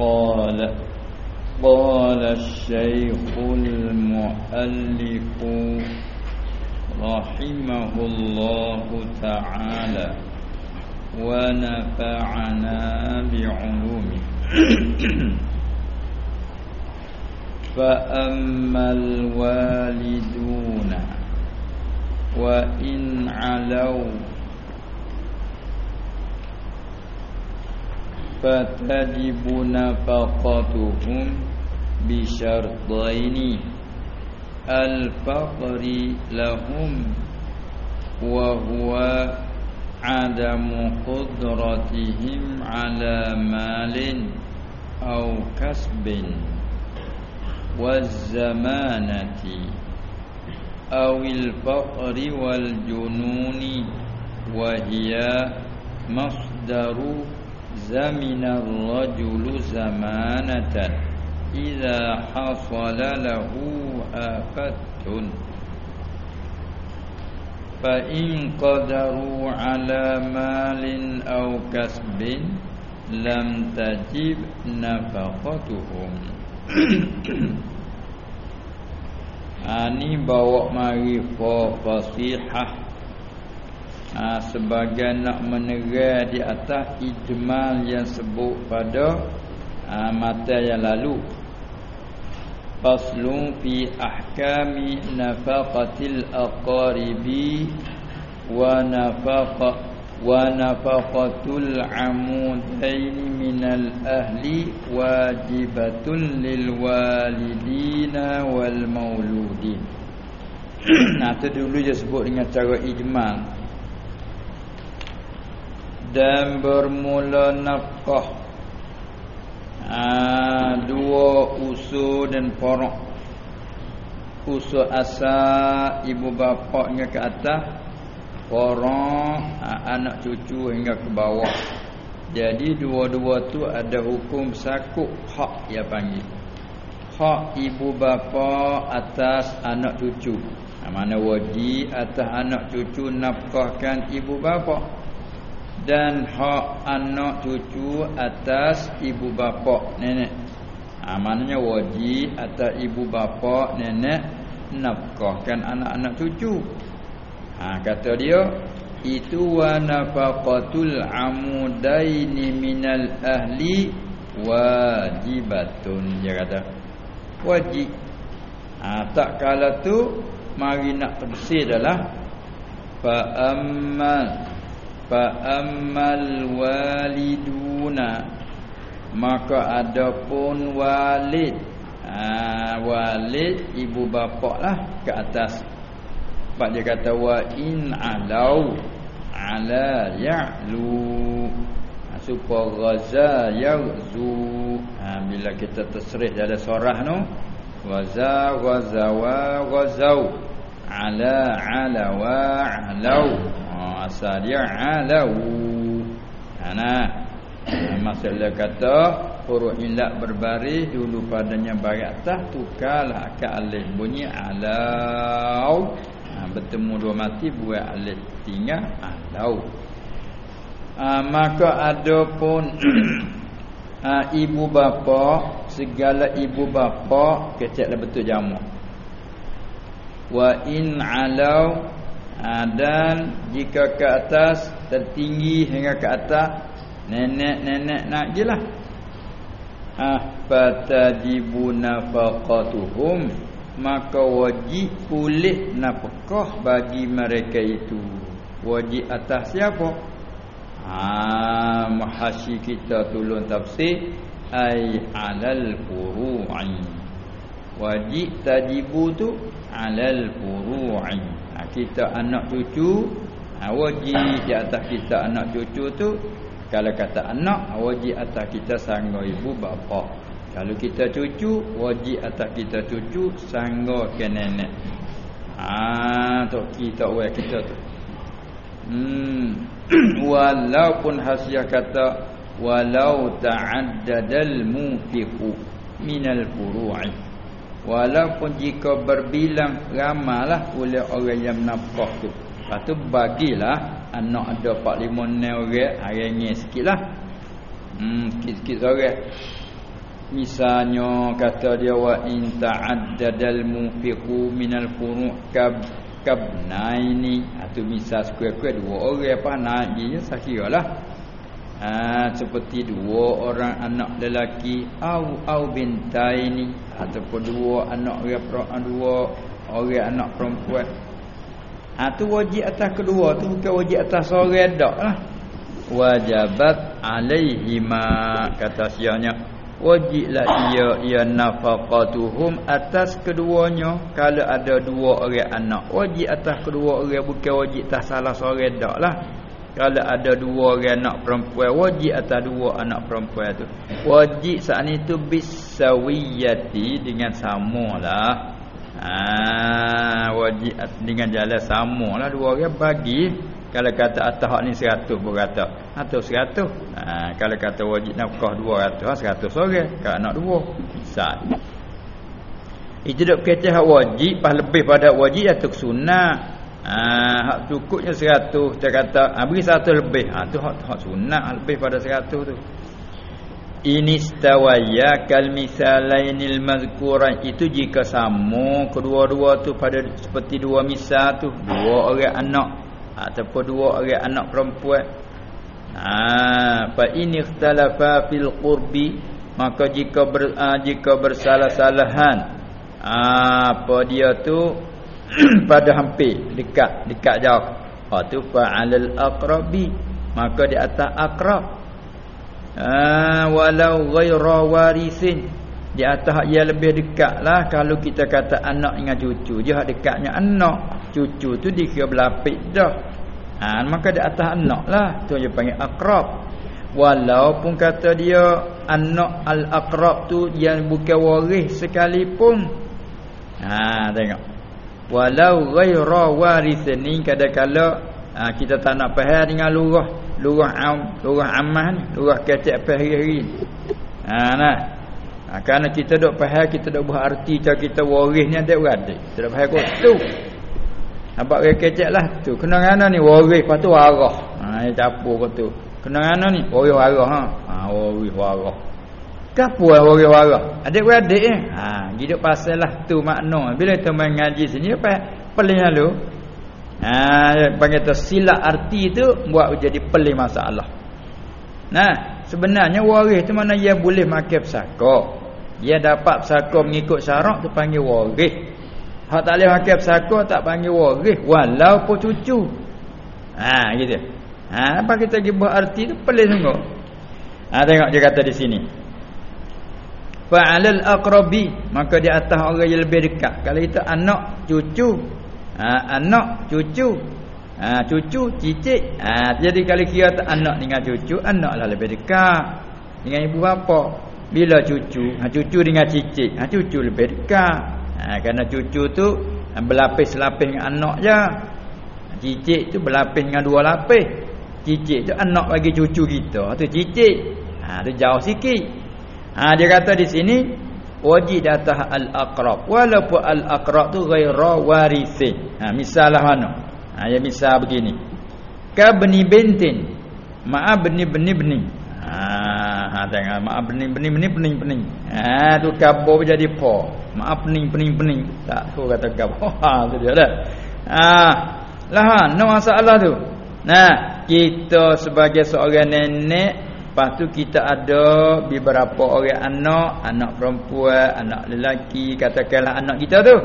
قال قال الشيخ المؤلف رحمه الله تعالى ونفعنا بعلومه. فأما الوالدون وإن علوا فتجب نفقتهم بشرطين. الفقر لهم وهو عدم قدرتهم على مال أو كسب. والزمانة أو الفقر والجنون وهي مصدر zaminar rajulu zamanatan. Idza hasala lahu afatun fa in qadaru ala malin aw kasbin lam tajib nafaqatuhum. Ani bawa ma'rifah fasihah ha, Sebagai nak menerai di atas ijmal yang sebut pada ha, mata yang lalu. Faslun fi ahkami nafaqatil aqaribi Wa nafaqah wa nafaqatul amudain minal ahli wajibatun lil walidina wal mauludin. Nah tu dulu je sebut dengan cara ijmal dan bermula nafkah ha, dua usul dan porok usul asal ibu bapaknya ke atas orang anak cucu hingga ke bawah. Jadi dua-dua tu ada hukum sakuk hak dia panggil. Hak ibu bapa atas anak cucu. Ha, mana wajib atas anak cucu nafkahkan ibu bapa. Dan hak anak cucu atas ibu bapa nenek. Ha, maknanya wajib atas ibu bapa nenek nafkahkan anak-anak cucu. Ha, kata dia itu wa nafaqatul amudaini minal ahli wajibatun dia kata wajib ha, tak kala tu mari nak tafsir adalah fa ammal fa ammal waliduna maka adapun walid ha, walid ibu bapa lah ke atas. Sebab dia kata wa in alau ala ya'lu. Ha, supaya ghaza yazu. Ha, bila kita tasrih dalam surah tu waza ghazawa ghazau ala ala wa alau asal dia alau. Ha, maksudnya kata huruf ilat berbaris dulu padanya baris atas tukarlah akal alif. Bunyi alau. Ha, bertemu dua mati buat alif tinggal alau. Ha, maka adapun ha, ibu bapa segala ibu bapa kecil betul jamak. Wa in alau ha, dan jika ke atas tertinggi hingga ke atas nenek-nenek nak jelah ah fatajibu nafaqatuhum maka wajib pulih nafkah bagi mereka itu. Wajib atas siapa? Ha mahasyi kita tolong tafsir ai alal furu'i. Wajib tajibu tu alal furu'i. ha, kita anak cucu ha, wajib di atas kita anak cucu tu kalau kata anak wajib atas kita sanggup ibu bapa kalau kita cucu wajib atas kita cucu sangga ke nenek. Ah tok kita we kita tu. Hmm walaupun hasiah kata walau ta'addadal mufiqu minal furu'i. Walaupun jika berbilang ramalah oleh orang yang nafkah tu. Lepas tu bagilah anak ada 4 5 orang, hari ni sikitlah. Hmm sikit-sikit orang. misalnya kata dia wa in ta'addadal mufiqu minal furu' kab kabnaini atau misal sekuat-kuat dua orang apa nak dia sakiralah ha, seperti dua orang anak lelaki au au bintaini ataupun dua anak orang dua orang anak perempuan. Ha, tu wajib atas kedua tu bukan wajib atas seorang dak lah. Wajabat alaihima kata sianya wajiblah ia ia nafaqatuhum atas keduanya kalau ada dua orang anak. Wajib atas kedua orang bukan wajib atas salah seorang dak lah kalau ada dua orang anak perempuan wajib atas dua anak perempuan tu. Wajib saat itu bisawiyati dengan samalah ah wajib dengan jalan samalah dua orang bagi. Kalau kata atas hak ni 100 pun kata. Atau 100 ha, kalau kata wajib nafkah 200 ha, 100 orang. Kalau anak dua misal itu dok kata hak wajib pas lebih pada wajib atau sunnah ha, hak cukupnya 100 kita kata ha, beri 100 lebih. Ha, tu hak, hak sunnah lebih pada 100 tu. Ini stawaya kal misalainil mazkuran itu jika sama kedua-dua tu pada seperti dua misal tu dua orang anak ataupun dua orang anak perempuan. Ha fa in ikhtalafa fil qurbi maka jika ber, uh, jika bersalah-salahan uh, apa dia tu pada hampir dekat dekat jauh. Ha tu fa alal aqrabi. Maka di atas aqrab. Uh, walau ghaira warisin. Di atas yang lebih dekat lah. Kalau kita kata anak dengan cucu je dekatnya anak. Cucu tu dikira berlapik dah. Ha, maka di atas anak lah. Tu dia panggil akrab walaupun kata dia anak al-akrab tu yang bukan waris sekalipun. Ha, tengok walau ghaira waris ni kadang-kadang ha, kita tak nak faham dengan lurah lurah am lurah amah ni lurah kecek pahiri ha nah. Ha, kerana kita dok faham kita dok buat arti cara kita waris ni ada beradik. Kita dok faham kot tu. Nampak dia kecek lah tu. Kena ngana ni waris lepas tu warah ha dia kot tu. Kena ngana ni waris warah ha. Ha waris warah Kapu lah waris warah adik beradik eh ha hidup pasal lah tu makna bila kita main ngaji sini apa pelik lalu ha panggil tu silap arti tu buat jadi pelik masalah nah sebenarnya waris tu mana dia boleh makan pesaka dia dapat pesaka mengikut syarat tu panggil waris. Hak tak boleh makan pesaka tak panggil waris walaupun cucu. Ha gitu. Ha apa kita pergi buat arti tu pelik sungguh. Ha tengok dia kata di sini. Fa'alal aqrabi maka di atas orang yang lebih dekat. Kalau itu anak cucu. Ha anak cucu. Ha cucu cicit. Ha jadi kalau kira anak dengan cucu, anaklah lebih dekat dengan ibu bapa. Bila cucu, ha, cucu dengan cicit, ha, cucu lebih dekat. Ha, kerana cucu tu ha, berlapis-lapis dengan anak je. Ha, cicit tu berlapis dengan dua lapis. Cicit tu anak bagi cucu kita. Tu cicit. Ha, tu jauh sikit. Ha, dia kata di sini wajib datah al-aqrab. Walaupun al-aqrab tu ghaira warisin. Ha, misalah mana? Ha, ya misal begini. Ka beni bentin. Maaf beni-beni-beni. Ha, ha tengok maaf pening pening pening pening pening. Ha tu kabur jadi po. Maaf pening pening pening. Tak tu kata kabur. Ha tu dia dah. Ha lah ha no masalah tu. Nah, kita sebagai seorang nenek Lepas tu kita ada beberapa orang anak Anak perempuan, anak lelaki Katakanlah anak kita tu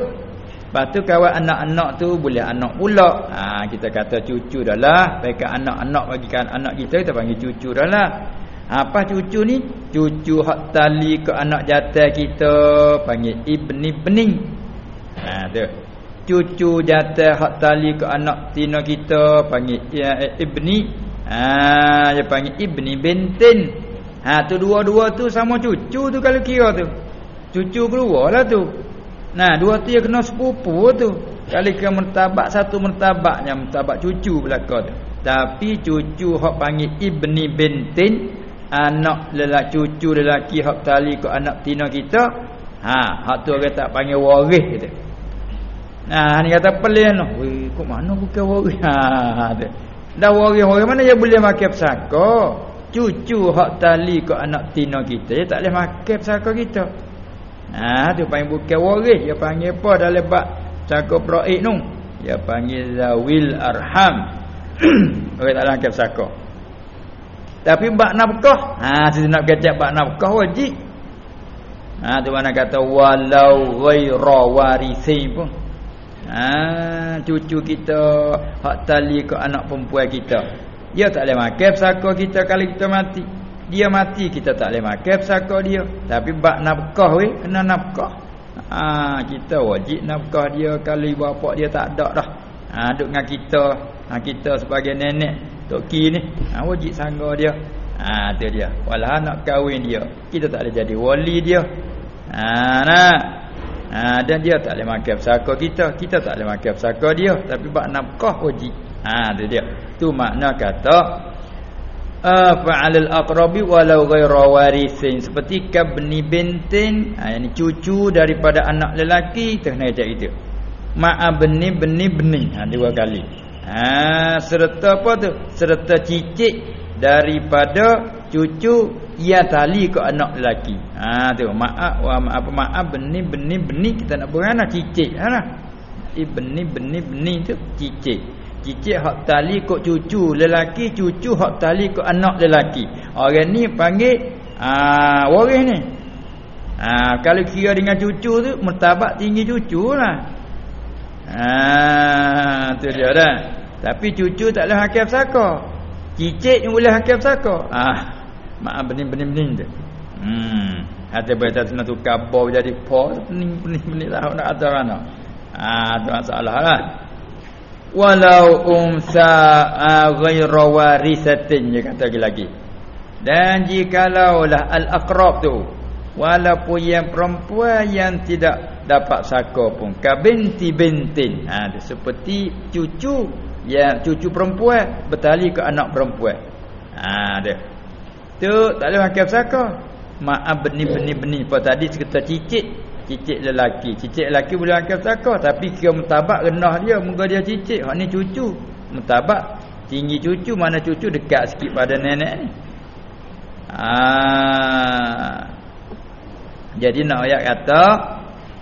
Lepas tu kawan anak-anak tu boleh anak pula ha, Kita kata cucu dah lah Baikkan anak-anak bagikan anak kita Kita panggil cucu dah lah apa cucu ni? Cucu hak tali ke anak jatah kita panggil ibni bening. Ha tu. Cucu jatah hak tali ke anak tina kita panggil ya, eh, ibni. Ha dia panggil ibni bintin. Ha tu dua-dua tu sama cucu tu kalau kira tu. Cucu keluarlah tu. Nah, dua tu kena sepupu tu. Kali ke mertabak satu mertabaknya mertabak cucu belaka tu. Tapi cucu hak panggil ibni bintin anak lelaki cucu lelaki hak tali ke anak tina kita ha hak tu orang tak panggil waris kita nah ni kata pelin weh kok mana bukan waris ha tu waris waris mana dia boleh makan pesaka? Cucu hak tali ke anak tina kita dia tak boleh makan pesaka kita. Ha tu panggil bukan waris dia panggil apa? Dalam bab pesaka praik tu dia panggil zawil arham. Orang tak makan pesaka. Tapi bab nafkah ha kita nak kata bab nafkah wajib. Ha tu mana kata walau ghaira warisi pun ha cucu kita hak tali ke anak perempuan kita dia tak boleh makan pesaka kita kalau kita mati. Dia mati kita tak boleh makan pesaka dia. Tapi bab nafkah weh kena nafkah. Ha, kita wajib nafkah dia kalau ibu bapa dia tak ada dah. Ha, duduk dengan kita. Ha, kita sebagai nenek toki ni. Ha, wajib sangga dia. Ha, tu dia. Walau nak kahwin dia. Kita tak boleh jadi wali dia. Ha, nak. Ha, dan dia tak boleh makan pesaka kita. Kita tak boleh makan pesaka dia. Tapi bab nafkah wajib. Ha, tu dia. Tu makna kata fa'alal aqrabi walau ghaira warisin seperti kabni bintin ha yani cucu daripada anak lelaki tu kena cakap itu ma'a bni bni bni ha dua kali ha serta apa tu serta cicit daripada cucu ia tali ke anak lelaki ha tu ma'a wa apa ma'a bni bni bni kita nak berana cicit ha lah ibni bni bni tu cicit Cicit hak tali kok cucu lelaki, cucu hak tali kok anak lelaki. Orang ni panggil ah waris ni. Ah kalau kira dengan cucu tu mertabat tinggi cucu lah. Ah tu dia dah. Tapi cucu tak boleh hakif saka. Cicit ni boleh hakif saka. Ah maaf bening-bening tu. Hmm. Hati baca nak tukar bau jadi po pening-pening lah nak ada mana. Ah tu masalah lah walau umsa ghairu warisatin dia kata lagi dan jikalaulah al-aqrab tu walaupun yang perempuan yang tidak dapat saka pun kabinti bintin ha seperti cucu yang cucu perempuan bertali ke anak perempuan ha dia tu tak boleh makan saka maaf benih-benih-benih. Apa tadi cerita cicit. Cicit lelaki. Cicit lelaki boleh angkat zakah tapi kira mutabak renah dia. Muka dia cicit. Hak ni cucu. Mutabak. Tinggi cucu. Mana cucu? Dekat sikit pada nenek ni. Ah. Jadi nak ayat kata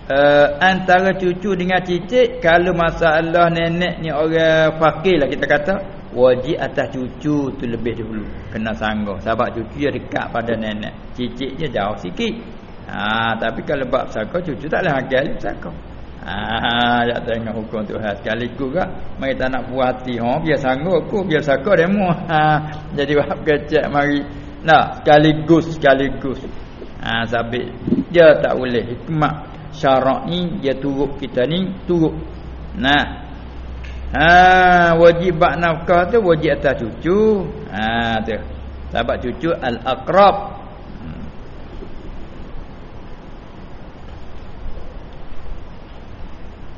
uh, antara cucu dengan cicit kalau masalah nenek ni orang fakir lah kita kata wajib atas cucu tu lebih dulu kena sanggah sebab cucu dia dekat pada nenek cicitnya jauh sikit Ha, tapi kalau bab saka cucu tak boleh hakal saka. Ha, ya tengok hukum Tuhan sekaligus gak. Mari tak nak puas hati. Ha, biar sanggup aku, biar saka demo. Ha, jadi bab kecek mari. Nah, sekaligus sekaligus. Ha, sabit dia tak boleh hikmah syarak ni dia turut kita ni turut. Nah. Ha, wajib bak nafkah tu wajib atas cucu. Ha, tu. Sebab cucu al-aqrab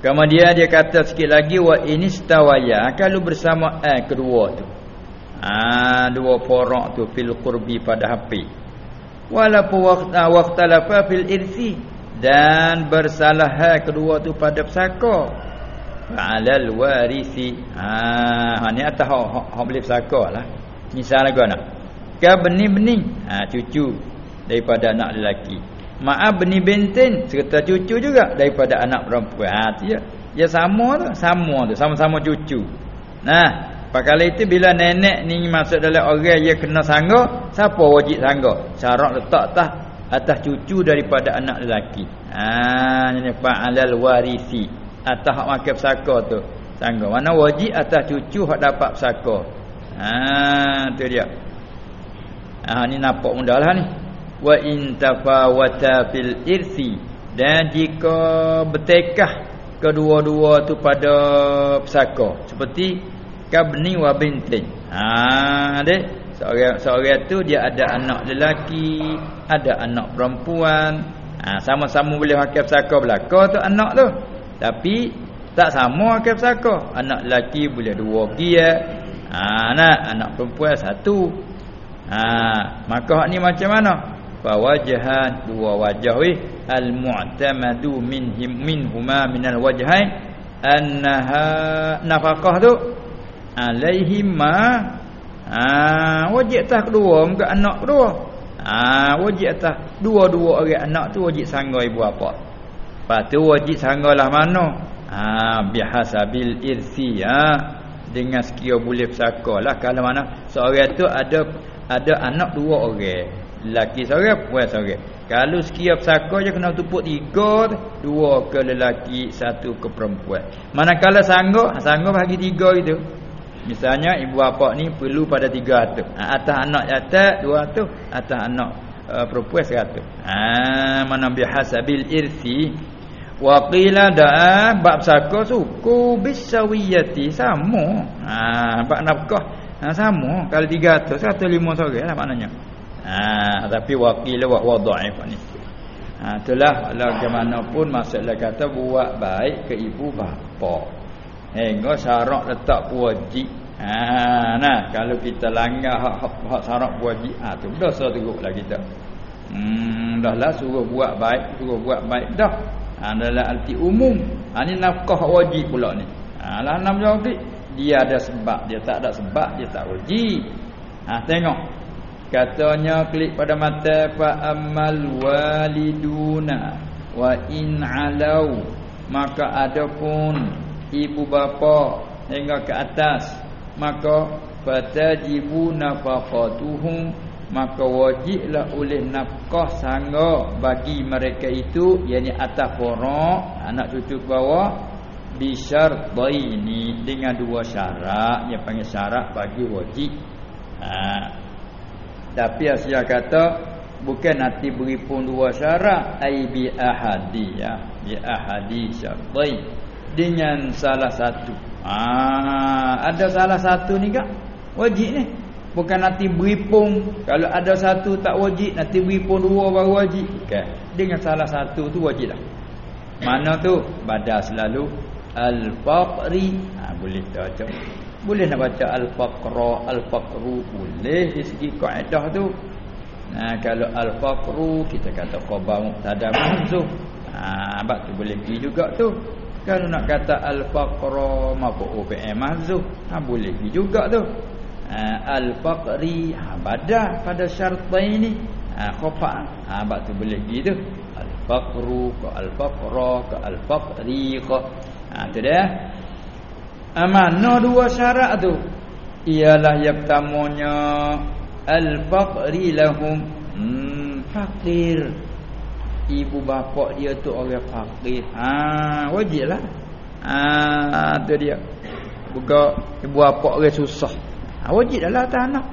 Kemudian dia kata sikit lagi wa inistawaya kalau bersama eh kedua tu. Ah dua porak tu fil qurbi pada hapi. Walaupun waqta waqtalafa fil irsi dan bersalah eh, kedua tu pada pesaka. Alal warisi. Ah ha, ni atas hak hak boleh pesaka lah. Misal lagi nak. Ka benih-benih ah cucu daripada anak lelaki. Maaf beni benten serta cucu juga daripada anak perempuan. Ha dia. Ya sama tu, sama tu, sama-sama cucu. Nah, pakala itu bila nenek ni masuk dalam orang dia kena sangga, siapa wajib sangga? Syarat letak tah atas cucu daripada anak lelaki. Ha ini fa'alal warisi. Atas hak makan pesaka tu. Sangga. Mana wajib atas cucu hak dapat pesaka. Ha tu dia. Ha ni nampak mudahlah ni. Wa in tafawata fil irsi. Dan jika bertekah kedua-dua tu pada pesaka. Seperti kabni wa bintin. Ha dek seorang seorang tu dia ada anak lelaki ada anak perempuan. Ha sama-sama boleh makan pesaka belaka tu anak tu. Tapi tak sama makan pesaka. Anak lelaki boleh dua dia ha anak anak perempuan satu ha maka ni macam mana fawajahan dua wajah weh al mu'tamadu minhum minhuma minal wajhain annaha nafaqah tu alaihim ma Ha wajib atas kedua muka anak kedua. Ha wajib atas dua-dua orang anak tu wajib sangga ibu bapa. Lepas tu wajib sanggalah mana? Ha bihasabil irsi ha dengan sekira boleh bersakalah kalau mana seorang tu ada ada anak dua orang. Lelaki seorang, perempuan seorang. Kalau sekira pesaka je kena tupuk tiga Dua ke lelaki, satu ke perempuan. Manakala sanggup, sanggup bagi tiga itu Misalnya ibu bapa ni perlu pada tiga atuk ha, Atas anak atas dua atuk Atas anak uh, perempuan seratus. Ha, Mana bihasabil irsi Waqila da'a Bab saka suku bisawiyati Sama ha, Bab nafkah ha, Sama Kalau tiga atuk Satu lima sore lah maknanya Ha, tapi wakil wa wadhaif ni. Ha itulah kalau pun masalah kata buat baik ke ibu bapa. Hingga syarat letak wajib. Ha nah kalau kita langgar hak hak, hak syarat wajib ha tu dosa teruklah kita. Hmm dah lah suruh buat baik, suruh buat baik dah. Ha adalah arti umum. Ha ni nafkah wajib pula ni. Ha lah nam jawab dia ada sebab, dia tak ada sebab dia tak wajib. Ha tengok Katanya klik pada mata fa amal waliduna wa in alau maka adapun ibu bapa hingga ke atas maka fatajibu nafaqatuhum maka wajiblah oleh nafkah sangga bagi mereka itu yakni atas para anak cucu bawah bisyartaini dengan dua syarat. Yang panggil syarat bagi wajib. Ha. Tapi Asia kata bukan nanti beri pun dua syarat. Ai bi ahadi ya. Bi ahadi syartai. Dengan salah satu. Ah ada salah satu ni kak? Wajib ni. Bukan nanti beri pun kalau ada satu tak wajib nanti beri pun dua baru wajib. Bukan. Dengan salah satu tu wajib lah. Mana tu? Badas selalu al-faqri. Ah boleh tak boleh nak baca al-faqra al-faqru boleh di segi kaedah tu nah kalau al-faqru kita kata khabar mubtada mahzuf ha bab tu boleh pergi juga tu kalau nak kata al-faqra maf'ul fi'il mahzuf ha boleh pergi juga tu ha, al-faqri ha badah pada syartain ni ha khafa ha bab tu boleh pergi tu. Al-faqru ke al-faqra ke al-faqri ke. Ha tu dia. Amana dua syarat tu? Ialah yang pertamanya al-faqri lahum hmm, fakir. Ibu bapa dia tu orang fakir. Ha wajiblah. Ha tu dia. Buka ibu bapa orang susah ha wajib dah atas anak.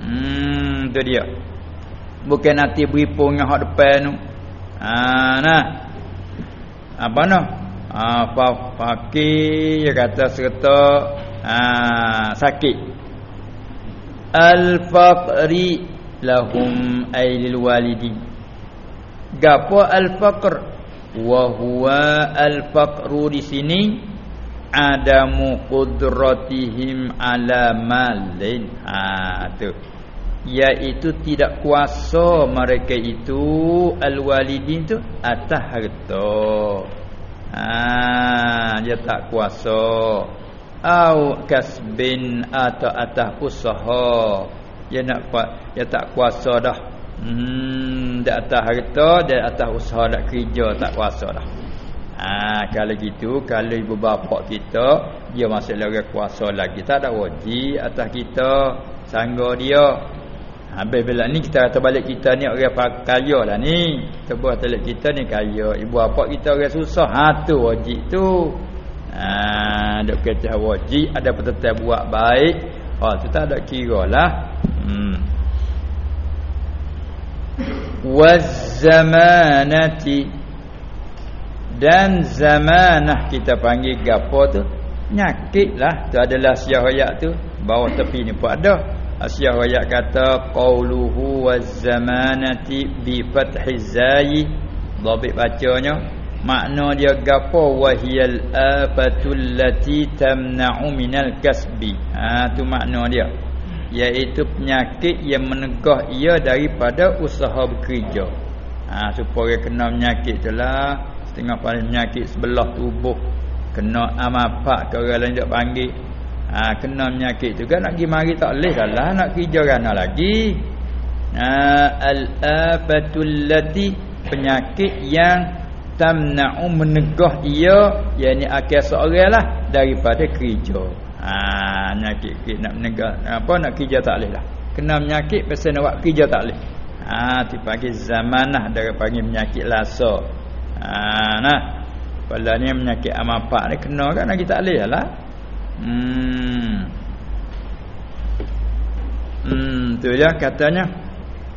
Hmm tu dia. Bukan nanti beri pun hak depan tu. Ha nah. Apa nah ha, fakir dia kata serta ha, sakit. Al faqri lahum ailil walidi gapo al faqr wa huwa al faqru di sini adamu qudratihim ala malin. Ha tu. Iaitu tidak kuasa mereka itu al walidin tu atas harta. Ah, dia tak kuasa. Au kasbin atau atas usaha. Dia nak kuat dia tak kuasa dah. Hmm di atas harta di atas usaha nak kerja tak kuasa dah ha, kalau gitu kalau ibu bapa kita dia masih lagi kuasa lagi tak ada wajib atas kita sangga dia Habis bila ni kita kata balik kita ni orang kaya lah ni. Kita buat balik kita ni kaya. Ibu bapa kita orang susah. Ha tu wajib tu. Ha dok kata wajib ada petetai buat baik. Oh tu tak ada kira lah. Hmm. Waz-zamanati dan zamanah kita panggil gapo tu nyakit lah tu adalah siah tu bawah tepi ni pun ada. Asyah ayat kata qauluhu waz-zamanati bi fathi zai. Dhabit bacanya makna dia gapo wahiyal afatul lati tamna'u minal kasbi. Ha tu makna dia. Iaitu penyakit yang menegah ia daripada usaha bekerja. Ha supaya kena penyakit itulah setengah paling penyakit sebelah tubuh. Kena amapak ke orang lain tak panggil. Ha, kena penyakit tu. Kan nak pergi mari tak boleh dah lah. Nak kerja rana lagi. Ha, al-afatul lati penyakit yang tamna'u menegah ia. Yakni akal seorang lah daripada kerja. Ha penyakit nak menegah apa nak kerja tak boleh lah. Kena penyakit pasal nak buat kerja tak boleh. Ha dipanggil zamanah dari panggil penyakit lasa ha nah pada ni penyakit amapak ni kena kan nak kita boleh lah. Hmm. Hmm tu ya katanya.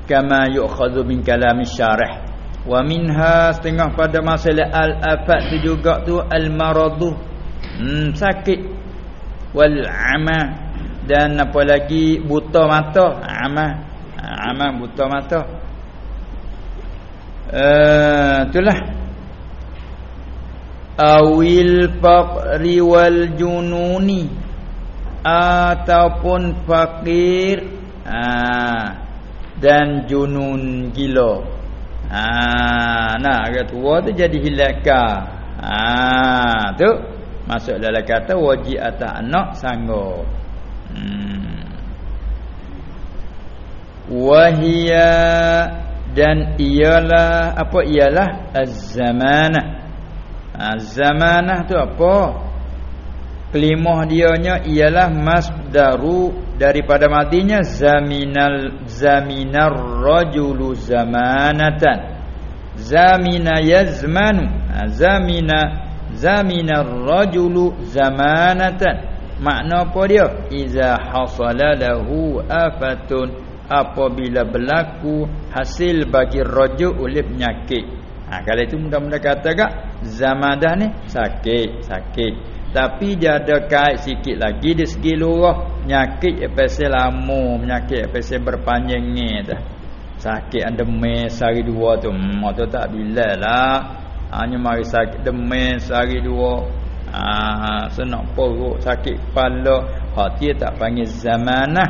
Kama yu'khadhu min kalam syarih. Wa minha setengah pada masalah al-afat tu juga tu al-maradu. Hmm, sakit. Wal ama. Dan apa lagi? Buta mata. Ama. Ama buta mata. Uh, itulah awil faqri wal jununi ataupun fakir ah dan junun gila. Ha nah agak tua tu jadi hilaka. Ha tu masuk dalam kata wajib atas anak sanggup. Hmm. Wahia dan ialah apa ialah az-zamanah. Az-zamanah tu apa? Kelimah dianya ialah masdaru daripada matinya zaminal zaminar rajulu zamanatan. Zamina yazmanu. Ha, zamina zaminar rajulu zamanatan. Makna apa dia? Iza hasala lahu afatun. Apabila berlaku hasil bagi rajul oleh penyakit ha kalau itu mudah-mudah kata gak zamadah ni sakit sakit. Tapi dia ada kait sikit lagi di segi lurah. Nyakit yang pasal lama Penyakit yang pasal berpanjangnya dah. Sakit yang demai sehari dua tu. Hmm tu tak bila lah. Hanya mari sakit demai sehari dua. Ah, Senak perut sakit kepala. Hak dia tak panggil zaman lah.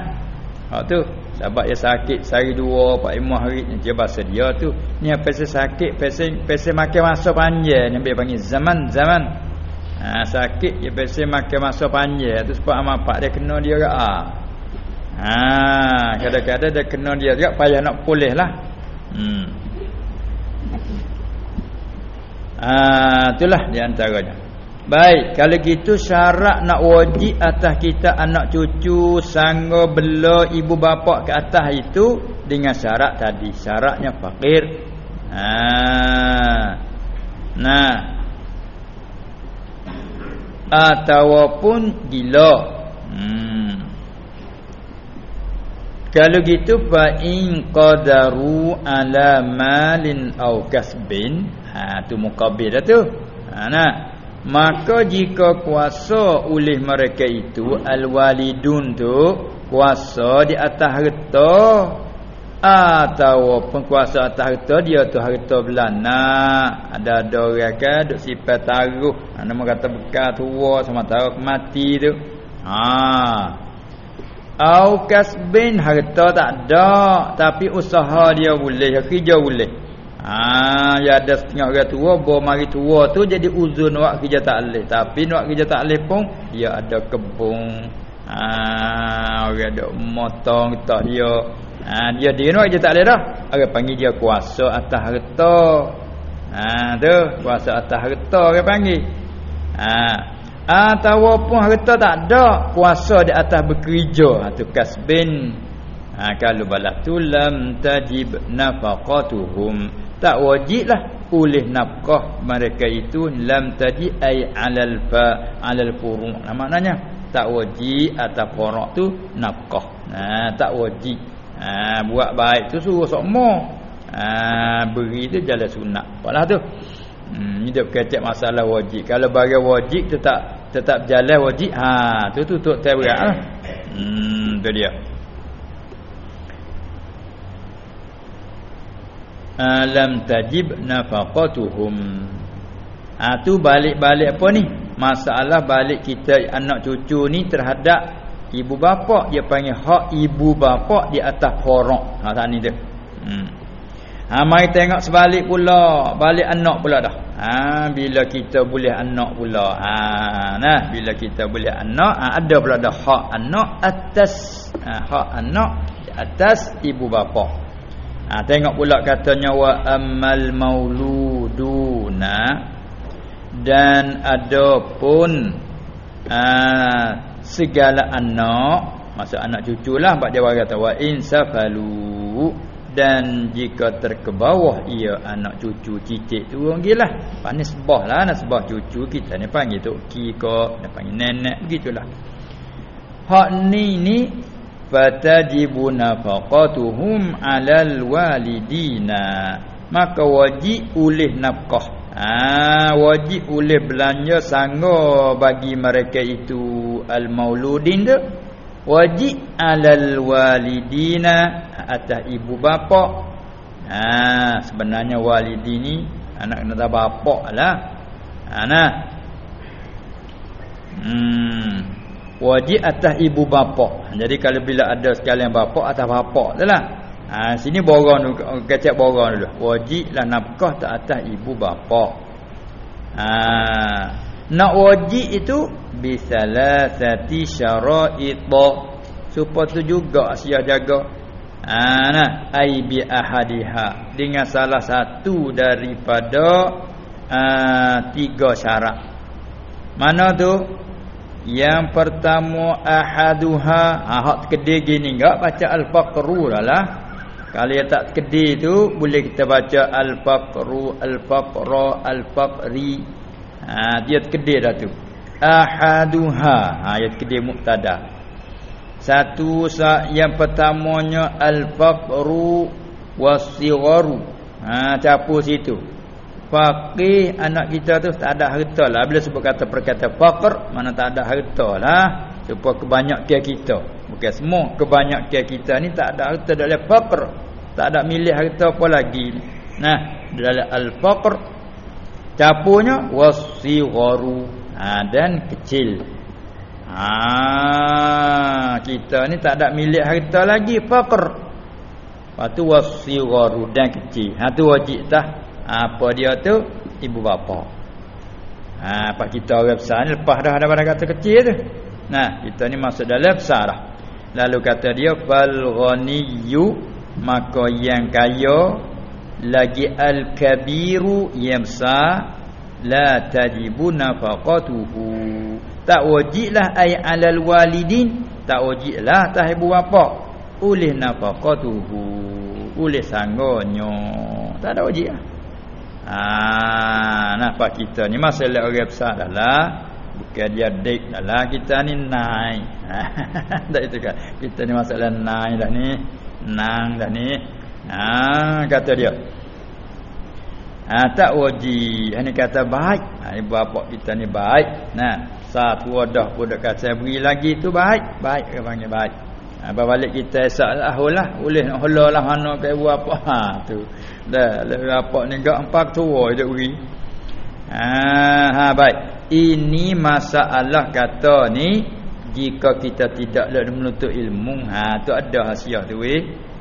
Hak tu Sebab dia sakit sehari dua Pak Imah hari Dia bahasa dia tu. Ni apa sakit Pasal, pasal makin masa panjang. Ni panggil zaman Zaman. Ha, sakit dia biasa makan masa panjang. Tu sebab amal pak dia kena dia juga ha. ha kadang-kadang dia kena dia juga payah nak pulih lah. Hmm. ha, itulah di antaranya baik kalau gitu syarat nak wajib atas kita anak cucu sangga bela ibu bapa ke atas itu dengan syarat tadi syaratnya fakir ha. nah ataupun gila. Hmm. Kalau gitu fa in qadaru ala malin aw kasbin, ha tu muqabil dah tu. Ha nah. Maka jika kuasa oleh mereka itu al-walidun tu kuasa di atas harta atau penguasa atas harta dia tu harta belana. Ada orang kan duk sifat taruh. Nama kata bekal tua sama taruh mati tu. Ha. Au kasbin harta tak ada tapi usaha dia boleh kerja boleh ha ya ada setengah orang tua bawa mari tua tu jadi uzun nak kerja tak boleh tapi nak kerja tak boleh pun dia ada kebun ha orang ada motong tak dia Ha, dia dia nak je tak ada dah. Orang panggil dia kuasa atas harta. Ha tu, kuasa atas harta orang panggil. Ha ataupun harta tak ada, kuasa di atas bekerja. Ha tu kasbin. Ha kalau balas tu lam tajib nafaqatuhum. Tak wajiblah oleh nafkah mereka itu lam taji ai alal fa alal furu'. Nah, maknanya tak wajib atas furu' tu nafkah. Nah, tak wajib. Ha, buat baik tu suruh sokmo ha, beri tu jalan sunat. Apalah tu. Hmm hidup kecek masalah wajib. Kalau bagi wajib tetap tetap jalan wajib. Ha tu tu tok tai beratlah hmm tu dia alam tajib nafaqatuhum. Ha tu balik-balik apa ni? Masalah balik kita anak cucu ni terhadap ibu bapa. Dia panggil hak ibu bapa di atas korok ha tadi dia. Hmm. Ha mari tengok sebalik pula, balik anak pula dah. Ha bila kita boleh anak pula. Ha nah bila kita boleh anak, ha, ada pula dah hak anak atas. Ha, hak anak atas ibu bapa. Ha tengok pula katanya wa ammal mauluduna. Dan adapun ha, segala anak maksud anak cuculah pak dia kata wa insafalu dan jika terkebawah ia anak cucu cicit tu orang gilah panis sebah lah nak sebah cucu kita ni panggil tu ki ko panggil nenek begitulah. Hak ni ni fatajibu nafaqatuhum alal walidina. Maka wajib oleh nafkah. Ha, wajib oleh belanja sangga bagi mereka itu. Al mauludin tu wajib alal walidina atas ibu bapa. Ha sebenarnya walidini anak kena tahu bapa lah ha hmm wajib atas ibu bapa. Jadi kalau bila ada sekalian bapa atas bapa lah. Ha sini borong kecap borong dulu. Wajiblah nafkah tak atas ibu bapa. Ha nak wajib itu bisalasati syara'id. Supaya tu juga sia jaga. Ha nah ai bi ahadiha. Dengan salah satu daripada uh, tiga syarat mana tu yang pertama ahaduha. Ha hak kedai gini. Enggak baca al-faqru lah. Kalau yang tak kedai tu boleh kita baca al-faqru al-faqra al-faqri. Ha dia kedai dah tu. Ahaduha. Ha ayat kedai mubtada satu yang pertamanya al-faqru was-sigharu ha capo situ faqih anak kita tu tak ada harta lah bila sebut kata perkata faqr mana tak ada harta lah supaya kebanyakan kita bukan semua kebanyakan kita ni tak ada harta dalam faqr tak ada milik harta apa lagi nah dalam al-faqr caponya was-sigharu ha, dan kecil. Ha, kita ni tak ada milik harta lagi faqr. Patu wasigharu dan kecil. Ha tu wajib tah. Apa dia tu? Ibu bapa. Ha pak kita orang besar ni lepas dah ada kata kecil tu. Nah, kita ni masuk dalam besar dah. Lalu kata dia fal ghaniyyu maka yang kaya lagi al kabiru yang besar la tajibu nafaqatuhu tak wajiblah ay alal walidin tak wajiblah tah ibu bapa oleh nafaqatuhu oleh sanggonyo tak ada wajib ah ha, napa kita ni masalah orang besar adalah bukan dia dik adalah kita ni naik tak itu kan? Kita ni masalah naik dah ni. Nang dah ni. Ha, kata dia. Ha, tak wajib. Ini kata baik. Ha, ibu bapa kita ni baik. Nah satu wadah pun dekat saya beri lagi tu baik. Baik ke panggil baik ha, balik kita esaklah lah boleh nak hola lah mana ke ibu bapa ha tu. Dah lebih bapa ni gak empat tua dia beri. Ha, ha baik. Ini masalah kata ni jika kita tidak menuntut ilmu ha tu ada hasiah tu weh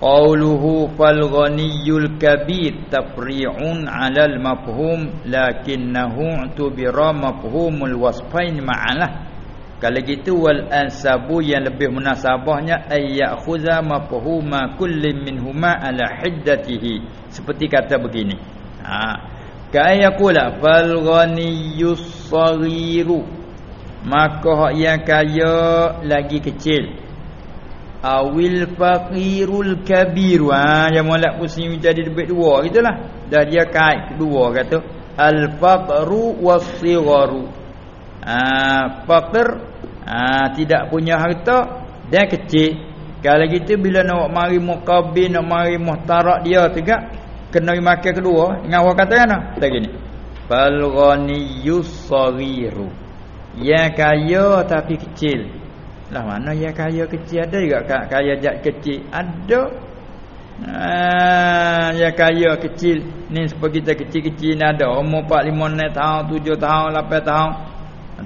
Qauluhu fal ghaniyul kabir tafri'un 'alal mafhum lakinnahu tubira mafhumul wasfain ma'alah. Kalau gitu wal ansabu yang lebih munasabahnya ay ya'khudha mafhuma kullin minhuma ala hiddatihi. Seperti kata begini. Ha. Kaya kula fal ghaniyus saghiru. Maka yang kaya lagi kecil awil faqirul kabir ha yang molek pusing jadi debit dua gitulah dah dia kait kedua kata al faqru was-sigharu ha faqir ha tidak punya harta dan kecil. Kalau gitu bila nak mari muqabbil nak mari muhtarak dia tegak kena makan kedua. Dengan orang kata kan? Tak gini fal ghaniyus ya kaya tapi kecil. Lah mana yang kaya kecil? Ada juga kaya jat kecil? Ada. Ha, yang kaya kecil. Ni seperti kita kecil-kecil ni ada. Umur 4 5 6 tahun 7 tahun 8 tahun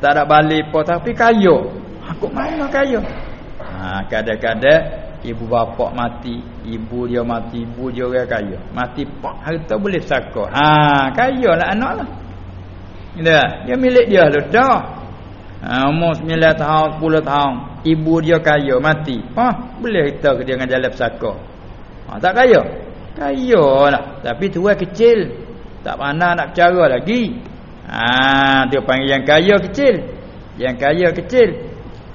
tak ada balik apa tapi kaya aku mana kaya ha kadang-kadang ibu bapa mati ibu dia mati ibu dia orang kaya mati pak harta boleh saka ha kaya lah anak lah. Dia milik dia lah dah. Ha, umur 9 tahun 10 tahun ibu dia kaya mati. Ha boleh kita ke dia dengan jalan saka ha, tak kaya kaya lah. Tapi tuan kecil. Tak mana nak cara lagi ha dia panggil yang kaya kecil. Yang kaya kecil.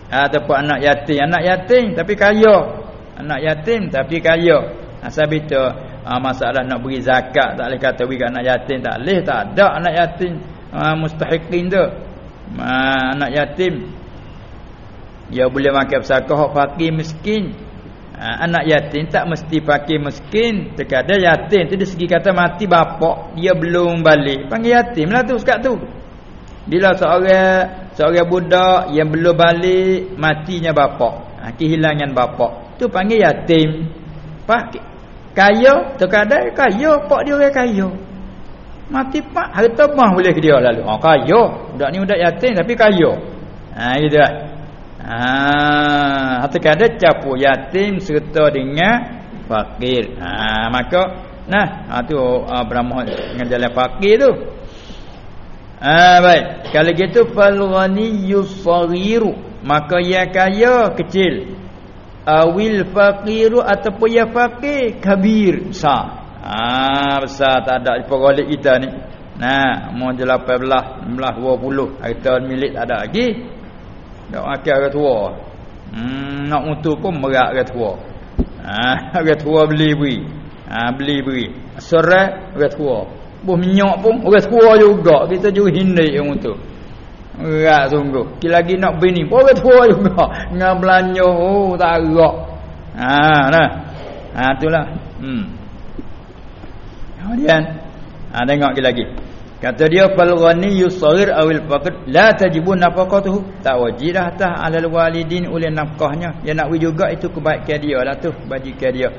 Ha, ataupun anak yatim. Anak yatim tapi kaya. Anak yatim tapi kaya. Asal itu ha, masalah nak beri zakat tak boleh kata beri anak yatim. Tak boleh tak ada anak yatim. Ha, mustahiqin tu. Ha, anak yatim. Dia boleh makan sedekah fakir miskin ha, anak yatim tak mesti fakir miskin terkadang yatim tu dari segi kata mati bapak dia belum balik panggil yatim lah tu sekat tu bila seorang seorang budak yang belum balik matinya bapak ha, kehilangan bapak tu panggil yatim pak kaya terkadang kaya pak dia orang kaya Mati pak harta mah boleh ke dia lalu. Ha kaya. Budak ni budak yatim tapi kaya. Ha gitu kan. Ha harta kada capu yatim serta dengan fakir. Ha maka nah ha tu ha, Brahma dengan jalan fakir tu. Ha baik. Kalau gitu fal saghiru maka ya kaya kecil. Awil faqiru ataupun ya fakir kabir besar. Ah besar tak ada perolik kita ni. Nah, mau je 18, 16, 20 harta milik tak ada lagi. Dak makan orang tua. Hmm, nak mutu pun merak orang tua. Ah, orang tua beli beri. Ah, beli beri. Sore orang tua. Buh minyak pun orang tua juga. Kita juga hindai yang mutu. Merak sungguh. Kita lagi nak bini pun orang tua juga. Ngah belanja oh tak gerak. Ah, nah. Ah, itulah. Hmm. Kemudian ha tengok lagi. Kata dia fal ghani yusghir awil faqir la tajibu nafaqatuhu. Tak wajib atas alal walidin oleh nafkahnya. Dia nak wujud juga itu kebaikan dia lah tu bagi dia.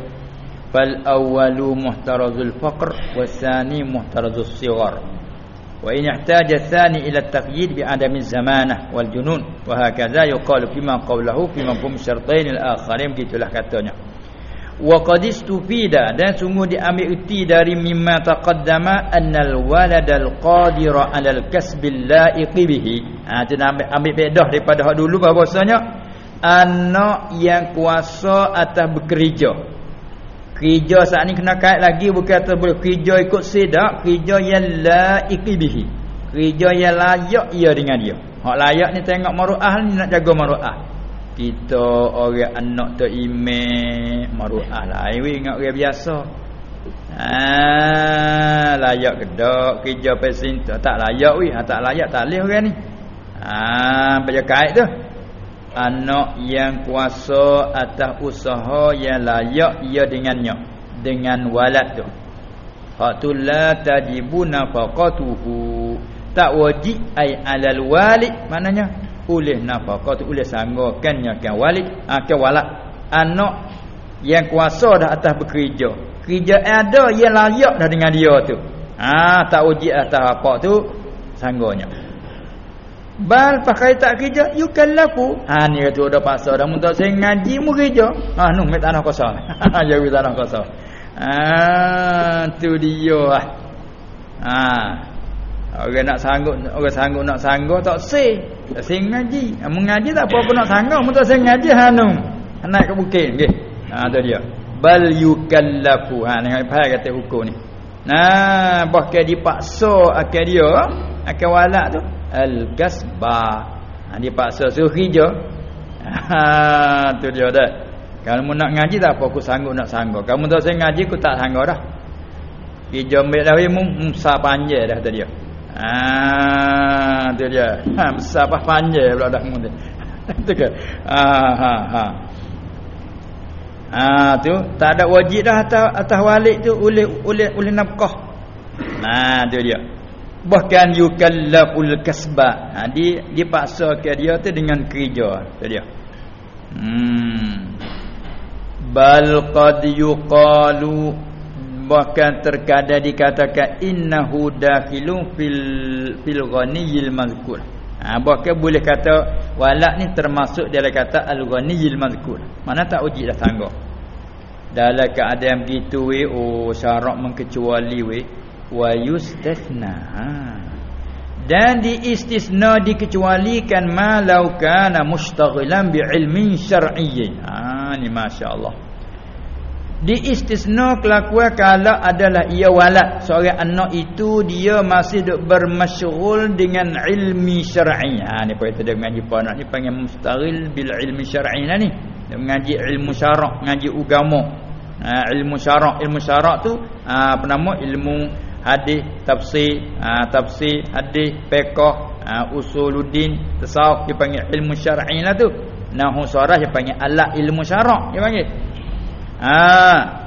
Fal awwalu muhtarazul faqr wasani muhtarazus sighar. Wa in ihtaja thani ila taqyid bi adami zamanah wal junun wa hakaza yuqalu fima qawluhu fima hum syartain al akharin gitulah katanya wa qad istufida. Dan sungguh diambil uti dari mimma taqaddama annal waladal qadira alal kasbil laiqi bihi. Ha tu ambil ambil bedah daripada hak dulu bahwasanya anak yang kuasa atas bekerja. Kerja saat ni kena kait lagi bukan atas boleh. Kerja ikut sedak kerja yang laiqi bihi. Kerja yang layak ia dengan dia. Hak layak ni tengok maruah ni nak jaga maruah kita orang anak tu imam maruah lah. We ingat orang biasa. Ah layak kedak kerja pesin tu. Tak layak we ha, tak layak tak leh orang ni. Ah baca kait tu. Anak yang kuasa atas usaha yang layak ia dengannya dengan walad tu. Faktu la tajibu nafaqatuhu tak wajib ai alal walid maknanya oleh nafkah tu oleh sanggakannya kan walid akan ah, walad anak yang kuasa dah atas bekerja. Kerja ada yang layak dah dengan dia tu. Ha tak uji atas apa tu sangganya. Bal pakai tak kerja yukallafu ha ni tu dah pasal dah. Mun tak saya ngaji mu kerja. Ha nu met tanah kosong. Ha jadi tanah kosong. Ha tu dia. Ah. ha Orang nak sanggup orang sanggup nak sanggup tak sih. Tak sih ngaji. Ha, mengaji tak apa-apa nak sanggup, mun tak sih ngaji hanum. Naik ke bukit nggih. Ha tu dia. Bal yukallafu. Ha dengan faham kata hukum ni. Nah, bahkan dipaksa akan dia akan walak tu al-kasba. Ha dipaksa suruh kerja. Ha tu dia dah. Kalau nak ngaji tak apa aku sanggup nak sanggup. Kamu tak sih ngaji aku tak sanggup dah. Kerja ambil dah mu musa panjang dah tadi dia. Ah, tu dia. Ha besar apa panjang pula dak mun. tu ke? Ah ha ha. Ah tu tak ada wajib dah atas atas walid tu oleh oleh oleh nafkah. Nah tu dia. Bahkan yukallaful kasba. Ha di dipaksa ke dia tu dengan kerja. Tu dia. Hmm. Bal qad yuqalu bahkan terkadang dikatakan innahu dakhilun fil fil ghaniyil mazkur Ha bahkan boleh kata walad ni termasuk dalam kata al-ghaniyil mazkur. Mana tak uji dah tangga. Dalam keadaan begitu we oh syarat mengkecuali we wa yustathna. Ha. Dan diistisna dikecualikan malau kana mustaghilan bi ilmin syar'iyyin. Ha ni masya-Allah diistisna kelakuan kalau adalah ia walad. Seorang anak itu dia masih duk bermasyghul dengan ilmi syar'i. Ha ni apa kita mengaji anak ni panggil mustaril bil ilmi syar'i ni. Dia mengaji ilmu syarak mengaji agama. Ha, ilmu syarak. Ilmu syarak tu ha, apa nama? Ilmu hadis tafsir. Ha, tafsir hadis fiqh ha, usuluddin tasawuf. Dia panggil ilmu syar'i lah tu. Nahu sarah dia panggil alat ilmu syarak dia panggil Ha.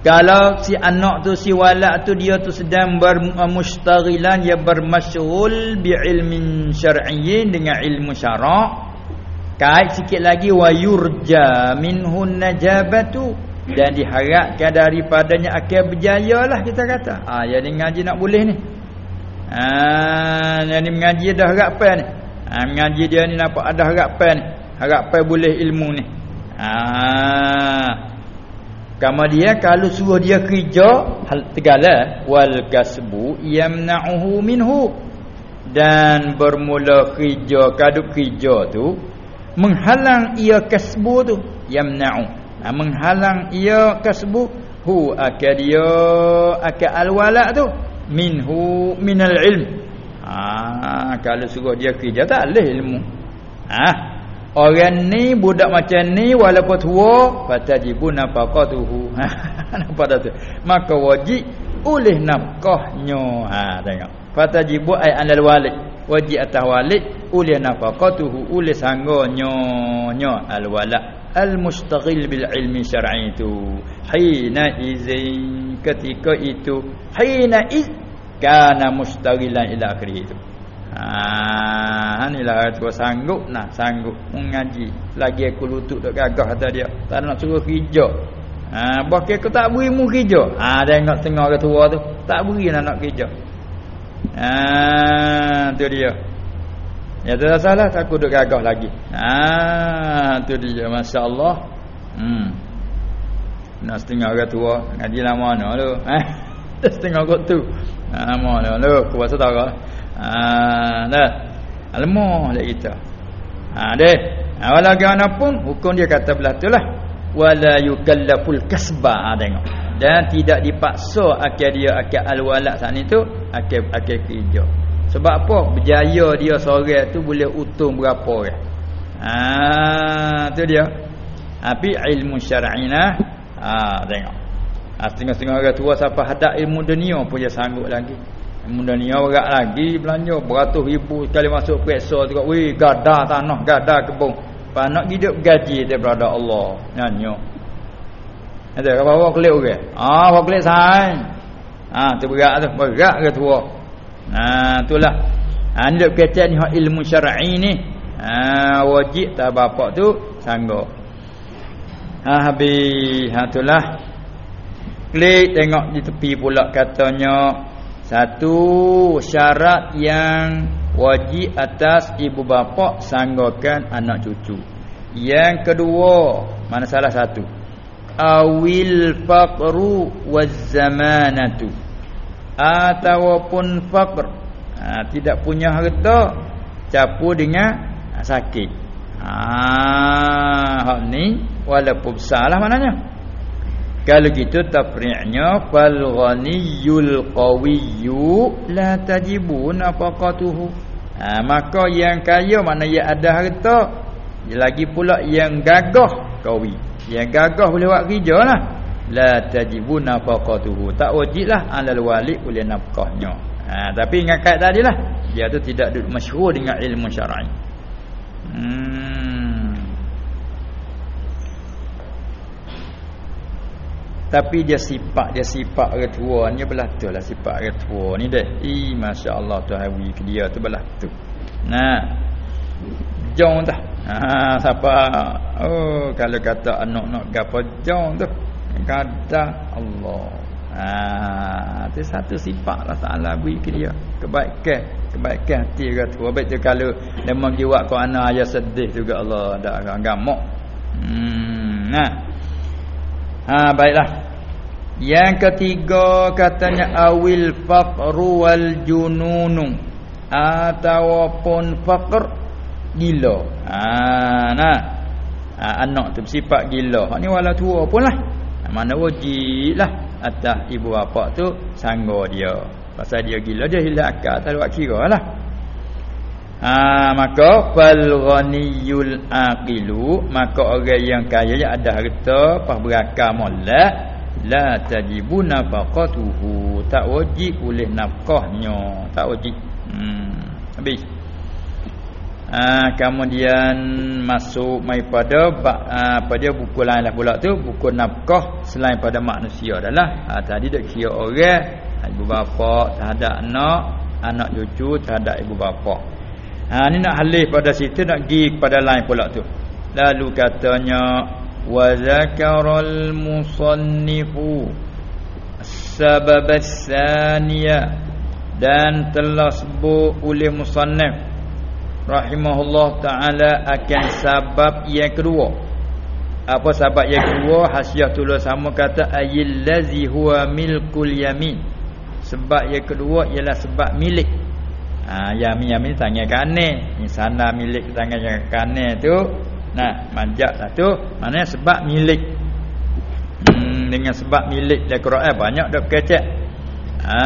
Kalau si anak tu si walad tu dia tu sedang bermustaghilan ya bermasyghul bi ilmin syar'iyyin dengan ilmu syarak. Kait sikit lagi wa yurja minhun najabatu dan diharapkan daripadanya akan berjaya lah kita kata. Ha, yang ni ngaji nak boleh ni. Ha, yang ni mengaji dah harapan ni. Ha, mengaji dia ni nampak ada harapan ni. Harapan boleh ilmu ni. Ah. Kama dia kalau suruh dia kerja hal tegala wal kasbu yamna'uhu minhu. Dan bermula kerja kaduk kerja tu menghalang ia kasbu tu yamna'u. Ha, menghalang ia kasbu hu akad dia akad alwala tu minhu minal ilm. Ha, kalau suruh dia kerja tak leh ilmu. Ha Orang ni budak macam ni walaupun tua fatajibu nafaqatuhu. Nampak tak tu? Maka wajib oleh nafkahnya. Ha tengok. Fatajibu ay alal walid. Wajib atas walid oleh nafaqatuhu oleh sanggonya nya al wala al mustaghil bil ilmi syar'i tu. Hina izin ketika itu hina iz kana mustaghilan ila akhir itu. Ha inilah tu sanggup nah sanggup mengaji. Lagi aku lutut dok gagah kata dia. Tak nak suruh kerja. Ha bahkan aku tak beri mu kerja. Ha tengok tengah orang tua tu, tak beri nak nak kerja. Ha tu dia. Ya tu salah takut dok gagah lagi. Ha tu dia masya-Allah. Hmm. Nak setengah orang tua ngaji lama mana tu? Ha setengah kau tu. Ha mana tu? Kuasa tak kau? Ha dah. Almoh dak kita. Ha deh. Ha wala pun hukum dia kata belah itulah. Wala yukallaful kasba ha, tengok. Dan tidak dipaksa akal dia akal al-walad saat itu akal akal kerja. Sebab apa? Berjaya dia seorang tu boleh untung berapa orang. Ha tu dia. Tapi ilmu syar'ina ha tengok. Ha, setengah-setengah orang tua siapa hadap ilmu dunia pun dia sanggup lagi. Kemudian ni orang lagi belanja beratus ribu sekali masuk periksa tu weh gada tanah gada kebun. Pak nak hidup gaji daripada Allah. Nyanyo. Ada apa bawa kelik orang? Ah, bawa kelik sai. Ah, tu berat tu, berat ke tua. Nah, itulah. Ha, ni duk kecek ni ilmu syar'i ni. Ha, wajib tak bapak tu sanggup. Ha, habis. Ha, itulah. Klik tengok di tepi pula katanya satu syarat yang wajib atas ibu bapa sangguhkan anak cucu. Yang kedua, mana salah satu? Awil faqru waz zamanatu. Ataupun faqr. Ha, tidak punya harta campur dengan sakit. Ha, hak ni walaupun salah maknanya. Kalau gitu tafri'nya fal ghaniyul qawiyyu la tajibu nafaqatuhu. Ha, maka yang kaya mana ia ada harta. Lagi pula yang gagah qawi. Yang gagah boleh buat kerjalah. La tajibu nafaqatuhu. Tak wajiblah alal walid boleh nafkahnya. Ha, tapi ingat kait tadilah. Dia tu tidak masyhur dengan ilmu syar'i. Hmm. Tapi dia sifat dia sifat orang tua ni belah tu lah sifat orang tua ni deh. I masya-Allah tu hawi ke dia tu belah tu. Nah. Jong dah. Ha siapa oh kalau kata anak nak gapo jong tu. Kata Allah. Ha tu satu sifat lah Taala beri ke dia kebaikan. kebaikan hati kata baik tu kalau memang jiwa kau anak ayah sedih juga Allah ada agak gamuk hmm nah ha baiklah. Yang ketiga katanya awil faqru wal jununu. Ataupun faqr gila. Ha nah. Ha, anak tu bersifat gila. Hak ni wala tua pun lah. Mana wajib lah atas ibu bapa tu sangga dia. Pasal dia gila dia hilang akal tak ada kira lah ha, maka fal ghaniyul aqilu maka orang yang kaya yang ada harta pas berakal molek la tajibu nafaqatuhu. Tak wajib oleh nafkahnya. Tak wajib. Hmm habis. Ha, kemudian masuk mai pada ha, pada buku lain lah pula tu buku nafkah selain pada manusia adalah ha, tadi dak kira orang ibu bapa terhadap anak anak cucu terhadap ibu bapa ha ni nak halih pada situ nak pergi pada lain pula tu. Lalu katanya wa zakaral musannifu sabab dan telah sebut oleh musannif rahimahullah taala akan sebab yang kedua. Apa sebab yang kedua? Hasiah tulis sama kata ayil lazi huwa milkul yamin. Sebab yang kedua ialah sebab milik ha yamin yamin tangan kanan ni sana milik tangan yang kanan tu nah manjak satu maknanya sebab milik. Hmm, dengan sebab milik dalam Quran banyak dak kecek ha.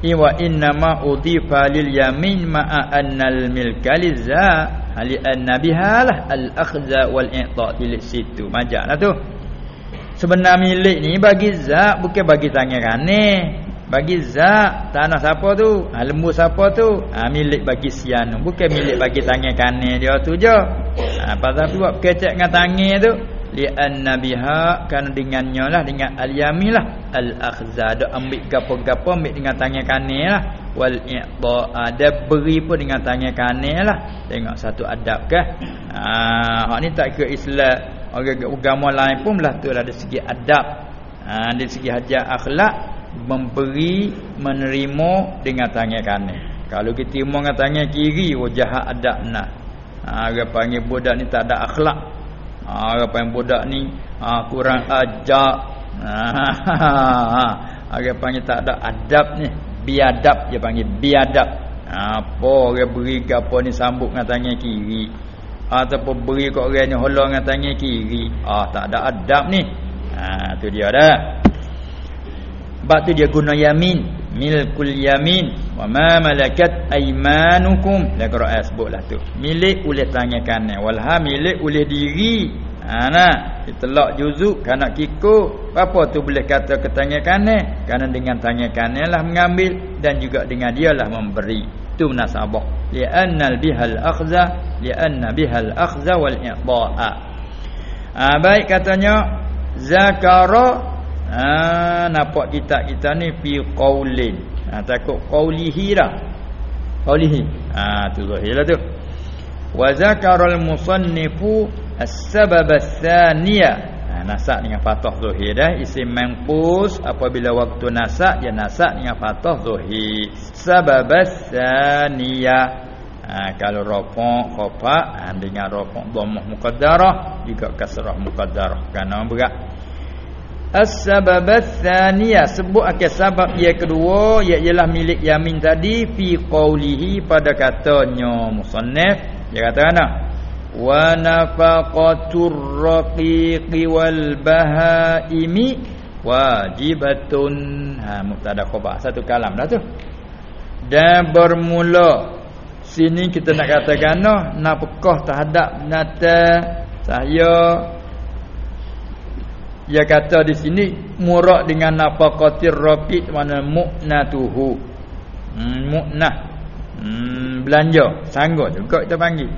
Iwa innama udhifa lil yamin ma'a annal milka liza hali annabihalah al akhza wal i'ta di situ. Majaklah tu. Sebenar milik ni bagi zak bukan bagi tangan kanan bagi zak tanah siapa tu? Ha, lembu siapa tu? Ha, milik bagi sian bukan milik bagi tangan kanan dia tu je. Ha, pasal tu buat kecek dengan tangan tu? Li'anna biha kan dengannya lah dengan al-yamin lah. Al-akhza ada ambil gapo-gapo ambil dengan tangan kanan lah. Wal i'ta ada beri pun dengan tangan kanan lah. Tengok satu adab ke? Ha hak ni tak ke Islam. Orang agama lain pun belah tu ada segi adab. Ha dari segi hajat akhlak memberi menerima dengan tangan kanan. Kalau kita terima dengan tangan kiri wajah adab nah ha orang panggil budak ni tak ada akhlak. Ha, apa yang budak ni ha, kurang ajak. Ha, apa panggil tak ada adab ni. Biadab dia panggil biadab. Ha, apa orang beri ke apa ni sambut dengan tangan kiri. Ataupun beri kat orang ni holong dengan tangan kiri. Ah tak ada adab ni. Ha tu dia dah bab tu dia guna yamin. Milkul yamin. Wa ma malakat aymanukum. La Quran sebutlah tu. Milik oleh tangan kanan. Walha milik oleh diri. Ha nah ditelak juzuk kana kiko apa tu boleh kata ke tangan kanan? Kerana dengan tangan kanan lah mengambil dan juga dengan dialah memberi. Tu munasabah. Li annal bihal akhza li anna bihal akhza wal i'ta'a. Ha baik katanya zakara Ha nampak kita kita ni fi qaulin. Ha takut qaulihi dah. Qaulihi. Ha tu zahirlah tu. Wa zakara al-musannifu as-sabab ats-thaniya. Ha nasak dengan fathah zahir dah isim manqus apabila waktu nasak dia nasak dengan fathah zahir. Sabab ats-thaniya. Ha, kalau rafa khafa ha, dengan rafa dhammah muqaddarah juga kasrah muqaddarah kerana berat As-sabab ats-tsaniyah sebut akan sebab yang kedua ialah milik yamin tadi fi qaulihi pada katanya musannaf dia kata ana wa nafaqatur raqiqi wal bahaimi wajibatun. Ha mubtada khabar satu kalam dah tu. Dan bermula sini kita nak katakan noh nafkah terhadap nata saya dia kata di sini murak dengan nafaqatir rafiq mana mu'natuhu. Hmm, mu'nah. Hmm, belanja, sanggup juga kita panggil.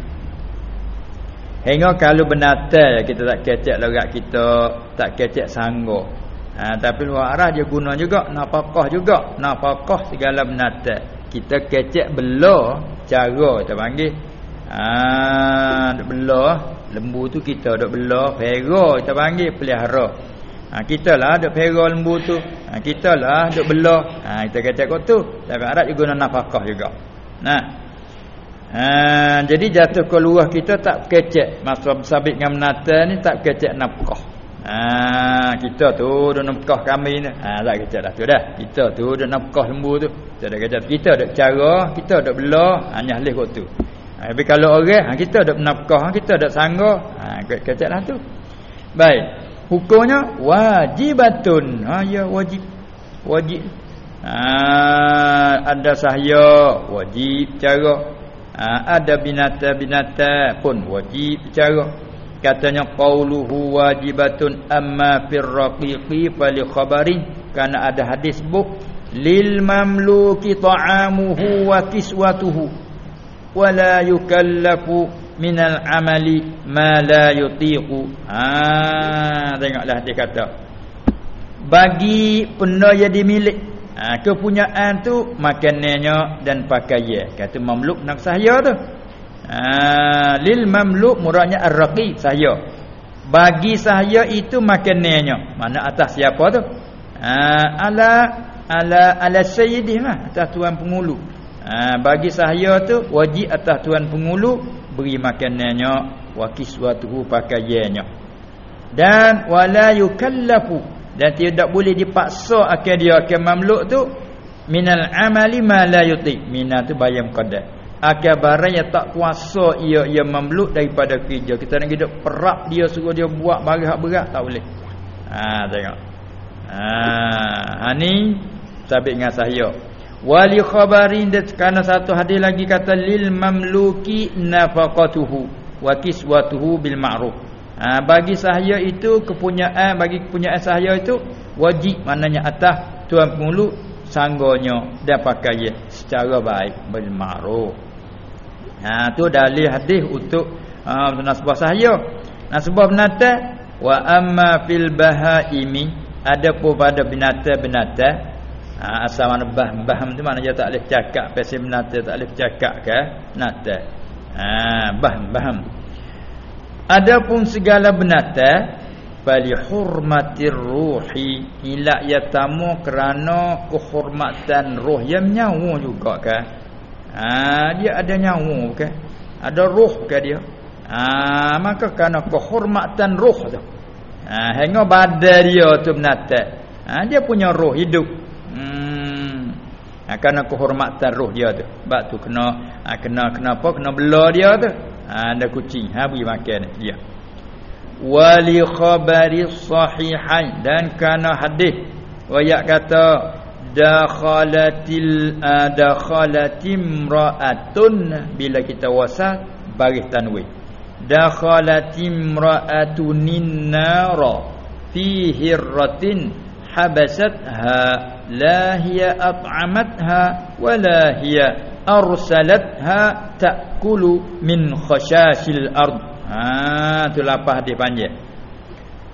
Hingga kalau benatal kita tak kecek logat kita, tak kecek sanggup. Ha, tapi luar arah dia guna juga nafkah juga, nafkah segala benatal. Kita kecek bela cara kita panggil. Ah, ha, bela lembu tu kita dok bela pera kita panggil pelihara Ha kita lah duk pera lembu tu. Ha kita lah duk belah. Ha kita kata kau tu. Tapi Arab juga nak nafkah juga. Nah. Ha jadi jatuh keluar kita tak kecek. Masa sabit dengan menata ni tak kecek nafkah. Ha kita tu dah nafkah kami ni. Ha tak kecek dah tu dah. Kita tu dah nafkah lembu tu. Kita dah kata kita dak cara, kita dak belah, hanya leh kau tu. Ha, tapi kalau orang, ha, kita ada nafkah, kita ada sangga, ha, keceklah tu. Baik. Hukumnya wajibatun. Ha ya wajib. Wajib. Ha, ada sahaya wajib cara. Ha, ada binata-binata pun wajib cara. Katanya qauluhu wajibatun amma fir raqiqi fali khabarin karena ada hadis buk lil mamluki ta'amuhu wa kiswatuhu wala yukallafu minal amali ma la yutiqu. Ha tengoklah dia kata. Bagi benda yang dimiliki ha, kepunyaan tu makanannya dan pakaian. Kata mamluk nak sahaya tu. Ha, lil mamluk muradnya ar-raqi sahaya bagi sahaya itu makanannya. Mana atas siapa tu? Ha, ala ala ala sayyidih mah atas tuan pengulu ha, bagi sahaya tu wajib atas tuan pengulu beri makanannya wa kiswatuhu pakaiannya dan wala yukallafu dan tidak boleh dipaksa akan dia akan mamluk tu minal amali ma la yuti. Mina tu bayam qadar. Akan barang yang tak kuasa ia ia mamluk daripada kerja. Kita nak hidup perak dia suruh dia buat barang hak berat tak boleh. Ha tengok. Ha, ha ni sabit dengan sahaya wali khabarin kerana satu hadis lagi kata lil mamluki nafaqatuhu wa kiswatuhu bil ma'ruf. Ha, bagi sahaya itu kepunyaan bagi kepunyaan sahaya itu wajib maknanya atas tuan pengulu sanggonya dan pakaian secara baik bil ma'ruf. Ha tu dalil hadis untuk ha, nasbah sahaya nasbah binatang wa amma fil bahaimi ada pun pada binatang-binatang ha, asal mana bah baham tu mana dia tak boleh cakap pasal menata tak boleh cakap ke? Nata. Ha bah baham adapun segala benata bali hurmatir ruhi ila yatamu kerana kehormatan roh yang nyawa juga ke? Ha dia ada nyawa ke? Ada roh ke dia? Ha maka kerana kehormatan roh tu. Ha hingga badan dia tu benata. Ha dia punya roh hidup ha, kerana kehormatan roh dia tu. Sebab tu kena ha, kena kenapa kena bela dia tu. Ha, ada kucing. Ha bagi makan dia. Wali khabari sahihain. Dan kerana hadis wayak kata dakhalatil dakhalatim raatun. Bila kita wasal baris tanwin. Dakhalatim raatunin nara fi hirratin habasatha la hiya at'amatha wa la hiya arsalatha ta'kulu min khashashil ard. Ha tu lapah dia panjang.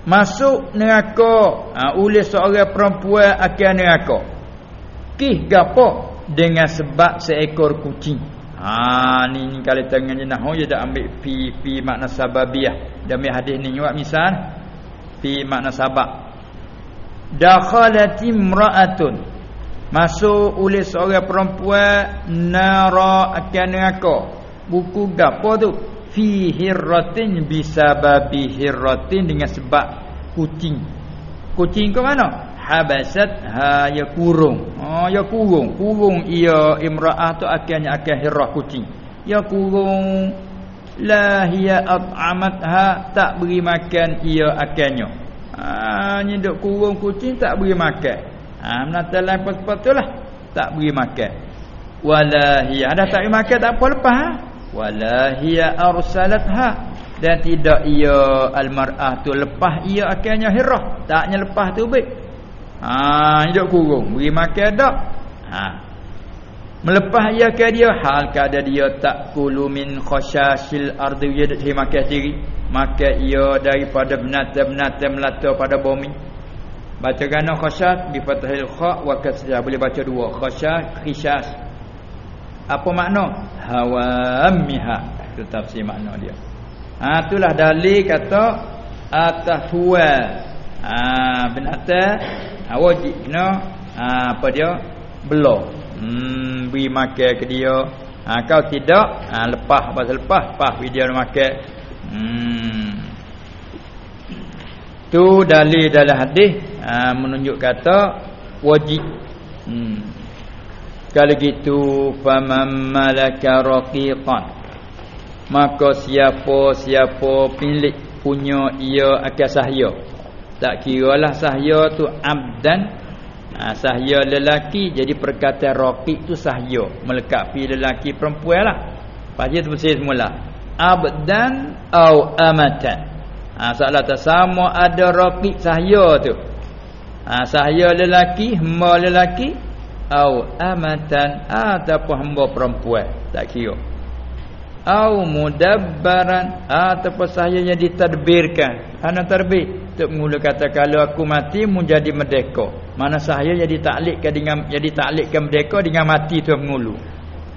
Masuk neraka ha, oleh seorang perempuan akan neraka. Kih gapo? Dengan sebab seekor kucing. Ha ni, ni kalau tengah jenah oh dia dah ambil pi pi makna sababiah. Demi hadis ni. Buat misal. Pi makna sabab dakhalat imra'atun. Masuk oleh seorang perempuan nara akan neraka. Buku gapo tu? Fi hirratin bisababi hirratin dengan sebab kucing. Kucing ke mana? Habasat ha ya kurung. Oh ya kurung. Kurung ia imra'ah tu akannya akan hirrah kucing. Ya kurung la hiya at'amatha tak beri makan ia akannya Ni duk kurung kucing tak beri makan. Ha menata lain patutlah tak beri makan. Walahi ada tak beri makan tak apa lepas ha. Walahi arsalatha. Dan tidak ia almar'ah tu lepas ia akhirnya hirah taknya lepas tu baik. Ha hidup kurung. Beri makan dak ha. Melepas ia ke dia hal keadaan dia tak kulu min khashasil ardi. Dia makan diri maka ia daripada binatang-binatang melata pada bumi. Baca gana khasyat bi fathil kha wa kasrah. Boleh baca dua. Khasyat khishas. Apa makna? Hawamiha itu tafsir makna dia. Ha itulah dalil kata atas tuan ha, binatang ha, wajib kena ha, apa dia? Belok hmm, beri makan ke dia. Ha, kau tidak ha, lepas pasal lepas pas video nak makan hmm. tu dalil dalam hadis ha, menunjuk kata wajib. Hmm. kalau gitu faman malaka raqiqan. Maka siapa-siapa pilih punya ia akan sahaya. Tak kiralah sahaya tu abdan. Ha, sahaya lelaki jadi perkataan raqiq tu sahaya. Melekat pi lelaki perempuan lah. Pasti tu mesti semula abdan au amatan. Ha, soalan tak sama ada raqiq sahaya tu. Ha, sahaya lelaki hamba lelaki au amatan ataupun hamba perempuan. Tak kira. Au mudabbaran ataupun saya yang ditadbirkan ana tarbir untuk mula kata kalau aku mati menjadi merdeka. Mana saya jadi taklikkan dengan jadi taklikkan merdeka dengan mati tu mengulu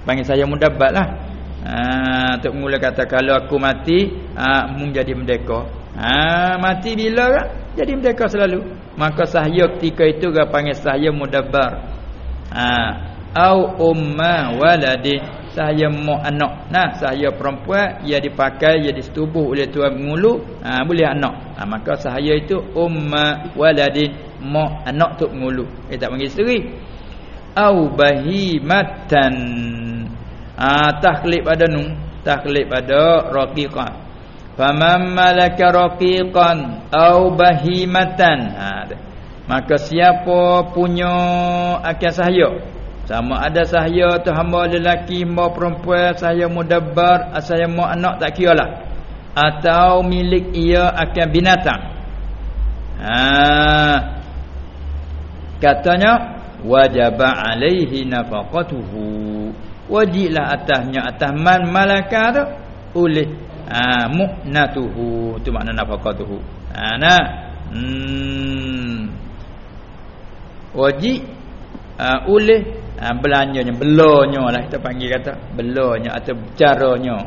panggil saya mudabbarlah ha untuk mula kata kalau aku mati ha menjadi merdeka. Ha mati bila kan jadi merdeka selalu. Maka saya ketika itu dia panggil saya mudabbar. Ha au umma waladin saya mau anak. Nah saya perempuan ia dipakai ia disetubuh oleh tuan mengulu. Ha, boleh anak. Ha, maka saya itu umma waladin mau anak tu mengulu eh tak panggil isteri au bahimatan. ah ha, taklib pada nu taklib pada raqiqah faman malaka raqiqan au bahimatan ha, maka siapa punya akal sahaya sama ada saya tu hamba lelaki, hamba perempuan, saya mudabbar, saya mau anak tak kira lah. Atau milik ia akan binatang. Ha. Katanya wajaba alaihi nafaqatuhu. Wajiblah atasnya atas man malaka tu oleh ha mu'natuhu. Tu makna nafaqatuhu. Ha nah. Hmm. Wajib uh, oleh ha, belanjanya belonyo lah kita panggil kata. Belonyo atau caranya.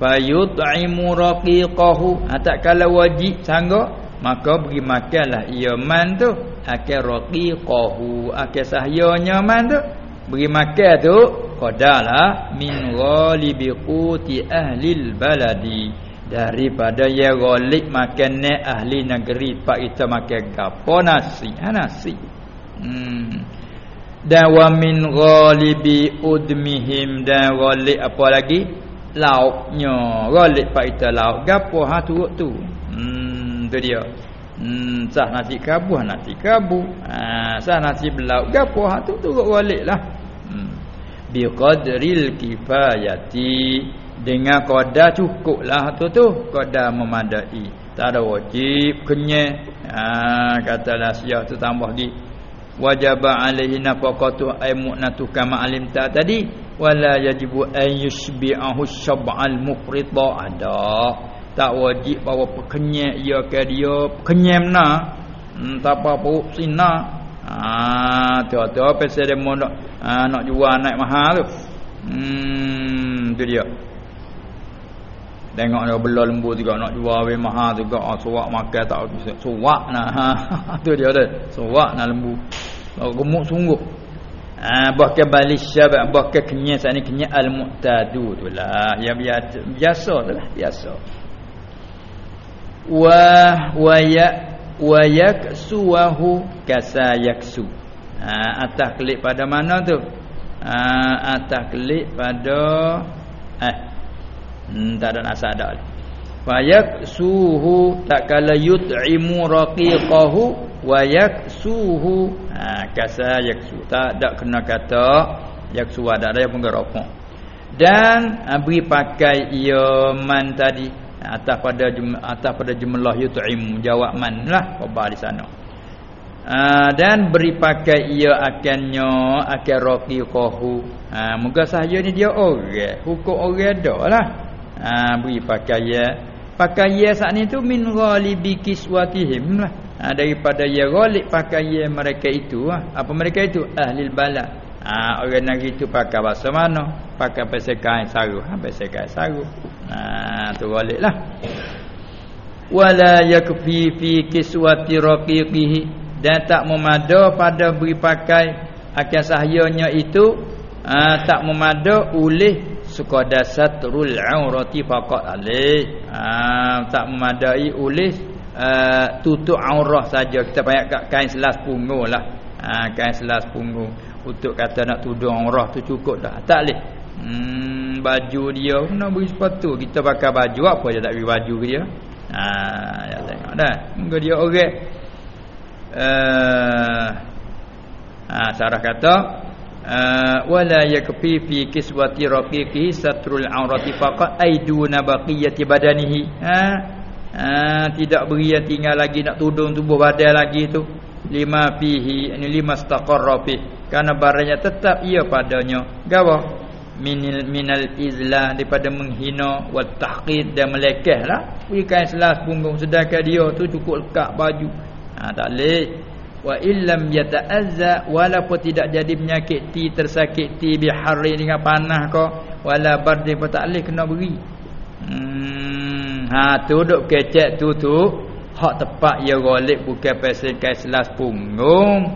Fayut'imu raqiqahu. Ha, tak kalau wajib sangga maka bagi makanlah ia man tu. Akal raqiqahu. Akal sahyanya man tu bagi makan tu qadalah min ghalibi quti ahli baladi. Daripada ya ghalib makan ahli negeri pak kita makan gapo nasi? Ha, nasi. Hmm. Dan wa min ghalibi udmihim. Dan ghalib apa lagi? Lauknya. Ghalib pak kita lauk gapo? Ha turut tu. Hmm tu dia. Hmm sah nasi kabuh nasi kabu ha sah nasi belauk gapo? Ha tu turut ghalib lah. hmm bi qadril kifayati. Dengan qadar cukuplah tu tu qadar memadai. Tak ada wajib kenyang ha katalah siah tu tambah lagi. Wajaba alaihi nafaqatu ay mu'natu kama alimta tadi. Wala yajibu an yushbi'ahu syab'al mufrida ada. Tak wajib bawa pekenyek ia ke dia. Kenyem na. Hmm, tak apa perut sina tu apa saya mau nak ha, nak jual naik mahal tu hmm tu dia Tengok dia belah lembu juga nak jual we mahal juga ah suak makan tak suak nah. Ha tu dia tu. Suak nah lembu. Oh, gemuk sungguh. Ah bahkan balis syabab bahkan kenyang saat ni kenyang al-mu'tadu tu lah. Yang biasa biasa tu lah biasa. Wa wa ya wa yaksuhu kasa yaksu. Ha atas klik pada mana tu? Ha atas klik pada eh hmm, tak ada nasa ada fayak suhu tak kala yut'imu raqiqahu wa yaksuhu ha kasa yaksu tak ada kena kata yaksu ada ada yang penggerokok dan ha, beri pakai ia man tadi atas pada atas pada jumlah yut'imu jawab man lah apa di sana. Ha, dan beri pakai ia akannya akan raqiqahu ha moga sahaja ni dia orang. Hukum orang dah lah. Ha, beri pakaian pakaian saat ni tu min ghalibi kiswatihim lah. Ha, daripada ya ghalib pakaian mereka itu ha. apa mereka itu? Ahli bala. Ha, orang negeri itu pakai bahasa mana? Pakai pasal kain saru. Ha, pasal kain saru ha, tu ghalib lah. Wala yakfi fi kiswati raqiqihi. Dan tak memada pada beri pakai. Akan sahyanya itu uh, tak memada oleh sekadar satrul aurati faqat alih uh, tak memadai oleh tutup aurah saja. Kita banyak kat kain selas punggung lah uh, kain selas punggung untuk kata nak tuduh aurah tu cukup dah. Tak leh hmm, baju dia nak beri sepatu kita pakai baju apa je tak beri baju ke dia Ha ya tengok dah. Muka dia orang. Uh, ha sarah kata uh, wala yakfi fi kiswati raqiqi satrul aurati faqat aiduna baqiyati badanihi. Ha uh, tidak beri yang tinggal lagi nak tudung tubuh badan lagi tu. Lima fihi ini lima staqarra fi. Karena barangnya tetap ia padanya. Gawa minil minal izlah daripada menghina wa tahqid dan melekehlah beri kain selas punggung sedangkan dia tu cukup lekat baju. Ha tak leh. Wa illam yata'azza walaupun tidak jadi menyakiti tersakiti bi harri dengan panah ko wala bardi pun tak leh kena beri. Hmm ha tu duk kecek tu tu. Hak tepat ya golek bukan pasal kain selas punggung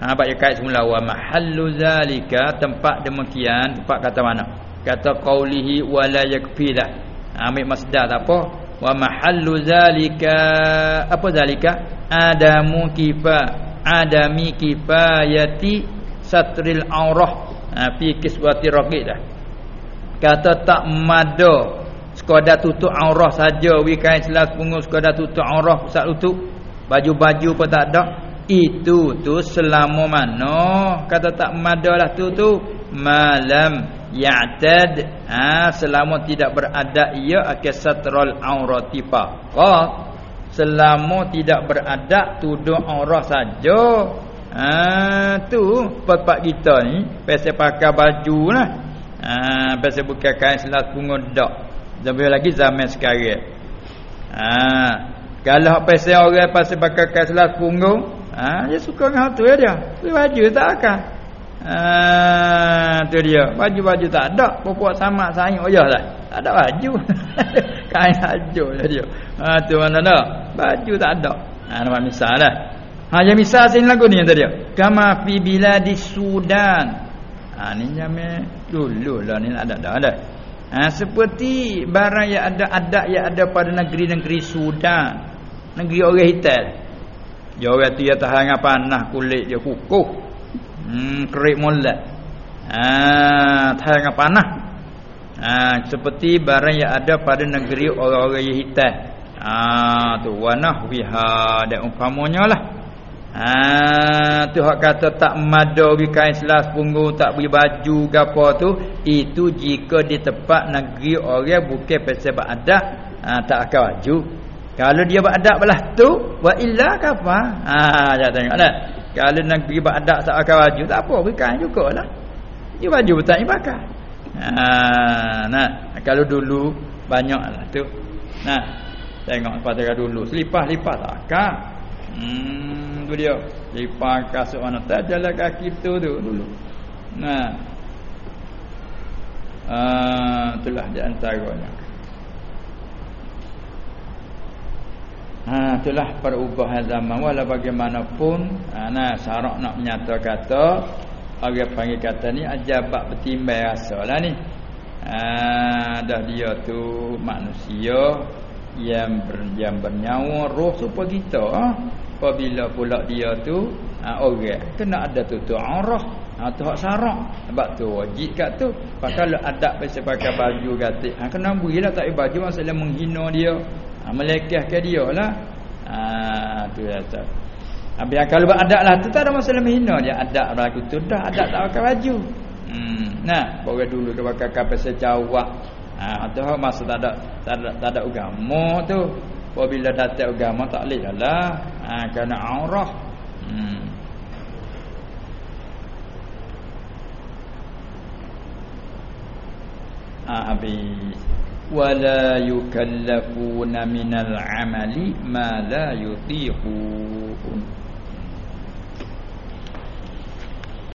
Ha bab kait semula wa mahallu zalika tempat demikian tempat kata mana? Kata qaulihi wala yakfilah. Ha, ambil masdar tak apa? Wa mahallu zalika apa zalika? Adamu kifa adami kifayati satril aurah ha, fi kiswati raqid dah. Kata tak mada sekadar tutup aurah saja wi kain selas punggung sekadar tutup aurah pusat lutut baju-baju pun tak ada itu tu selama mana? Kata tak madalah tu tu. Malam ya'tad. Ha, selama tidak beradab ia akan satrul aurati faqat selama tidak beradab tuduh aurah saja. Ha tu pak kita ni pasal pakai baju lah. Ha pasal bukan kain selat punggung dak zaman lagi zaman sekarang. Ha kalau pasal orang pasal pakai kain selat punggung Ha, dia suka dengan tu ya dia. Beli baju tak akan. Ha, tu dia. Baju-baju tak ada. Pupuk sama sayang. Oh ya lah. Tak ada baju. Kain baju ya dia. Ha, tu mana dah. Baju tak ada. Ha, nampak misal lah. Ha, yang misal sini lagu ni yang tadi. Kama fi bila di Sudan. Ha, ni jamnya dulu lah ni ada dah ada. Ha, seperti barang yang ada adat yang ada pada negeri-negeri Sudan. Negeri orang hitam. Orang tu dia tahan dengan panah kulit dia kukuh. Hmm, kerik mulat. Ha, tahan dengan panah. Ha, seperti barang yang ada pada negeri orang-orang yang hitam. Ha, tu wanah wiha dan umpamanya lah. Ha, tu hak kata tak mada di kain selas punggung tak beri baju gapo tu itu jika di tempat negeri orang bukan pasal adat ha, tak akan baju kalau dia beradab belah tu wa illa kafa. Ha jangan tengok dah. Kalau nak pergi beradab tak akan baju tak apa berikan jugalah. Dia baju betul ni pakai. Ha nah kalau dulu banyaklah tu. Nah tengok pada dulu selipah-lipah tak akak. Hmm tu dia. Lipah kasut mana tak jalan kaki tu tu dulu. Nah. Ah itulah di antaranya. Ha itulah perubahan zaman. Wala bagaimanapun ha nah syarak nak menyata kata orang panggil kata ni ajabat bertimbang rasalah ni. Ha dah dia tu manusia yang ber, yang bernyawa roh supaya kita ha? apabila pula dia tu ha, orang kena ada tutup aurah ha tu hak syarak sebab tu wajib kat tu. Kalau adab pasal pakai baju gatik ha kena berilah tak baju masalah menghina dia ha, melekehkan dia lah. Ha, tu tak. Habis kalau beradab lah tu tak ada masalah menghina dia adab berlaku tu dah adab tak pakai baju. Hmm. nah orang dulu dia pakai kapal secawak ha, tu masa tak ada tak ada, tak ada agama tu. Apabila datang agama tak boleh lah. Ha, kerana aurah. Hmm. ha, habis wala yukallafuna minal amali ma la yutiqun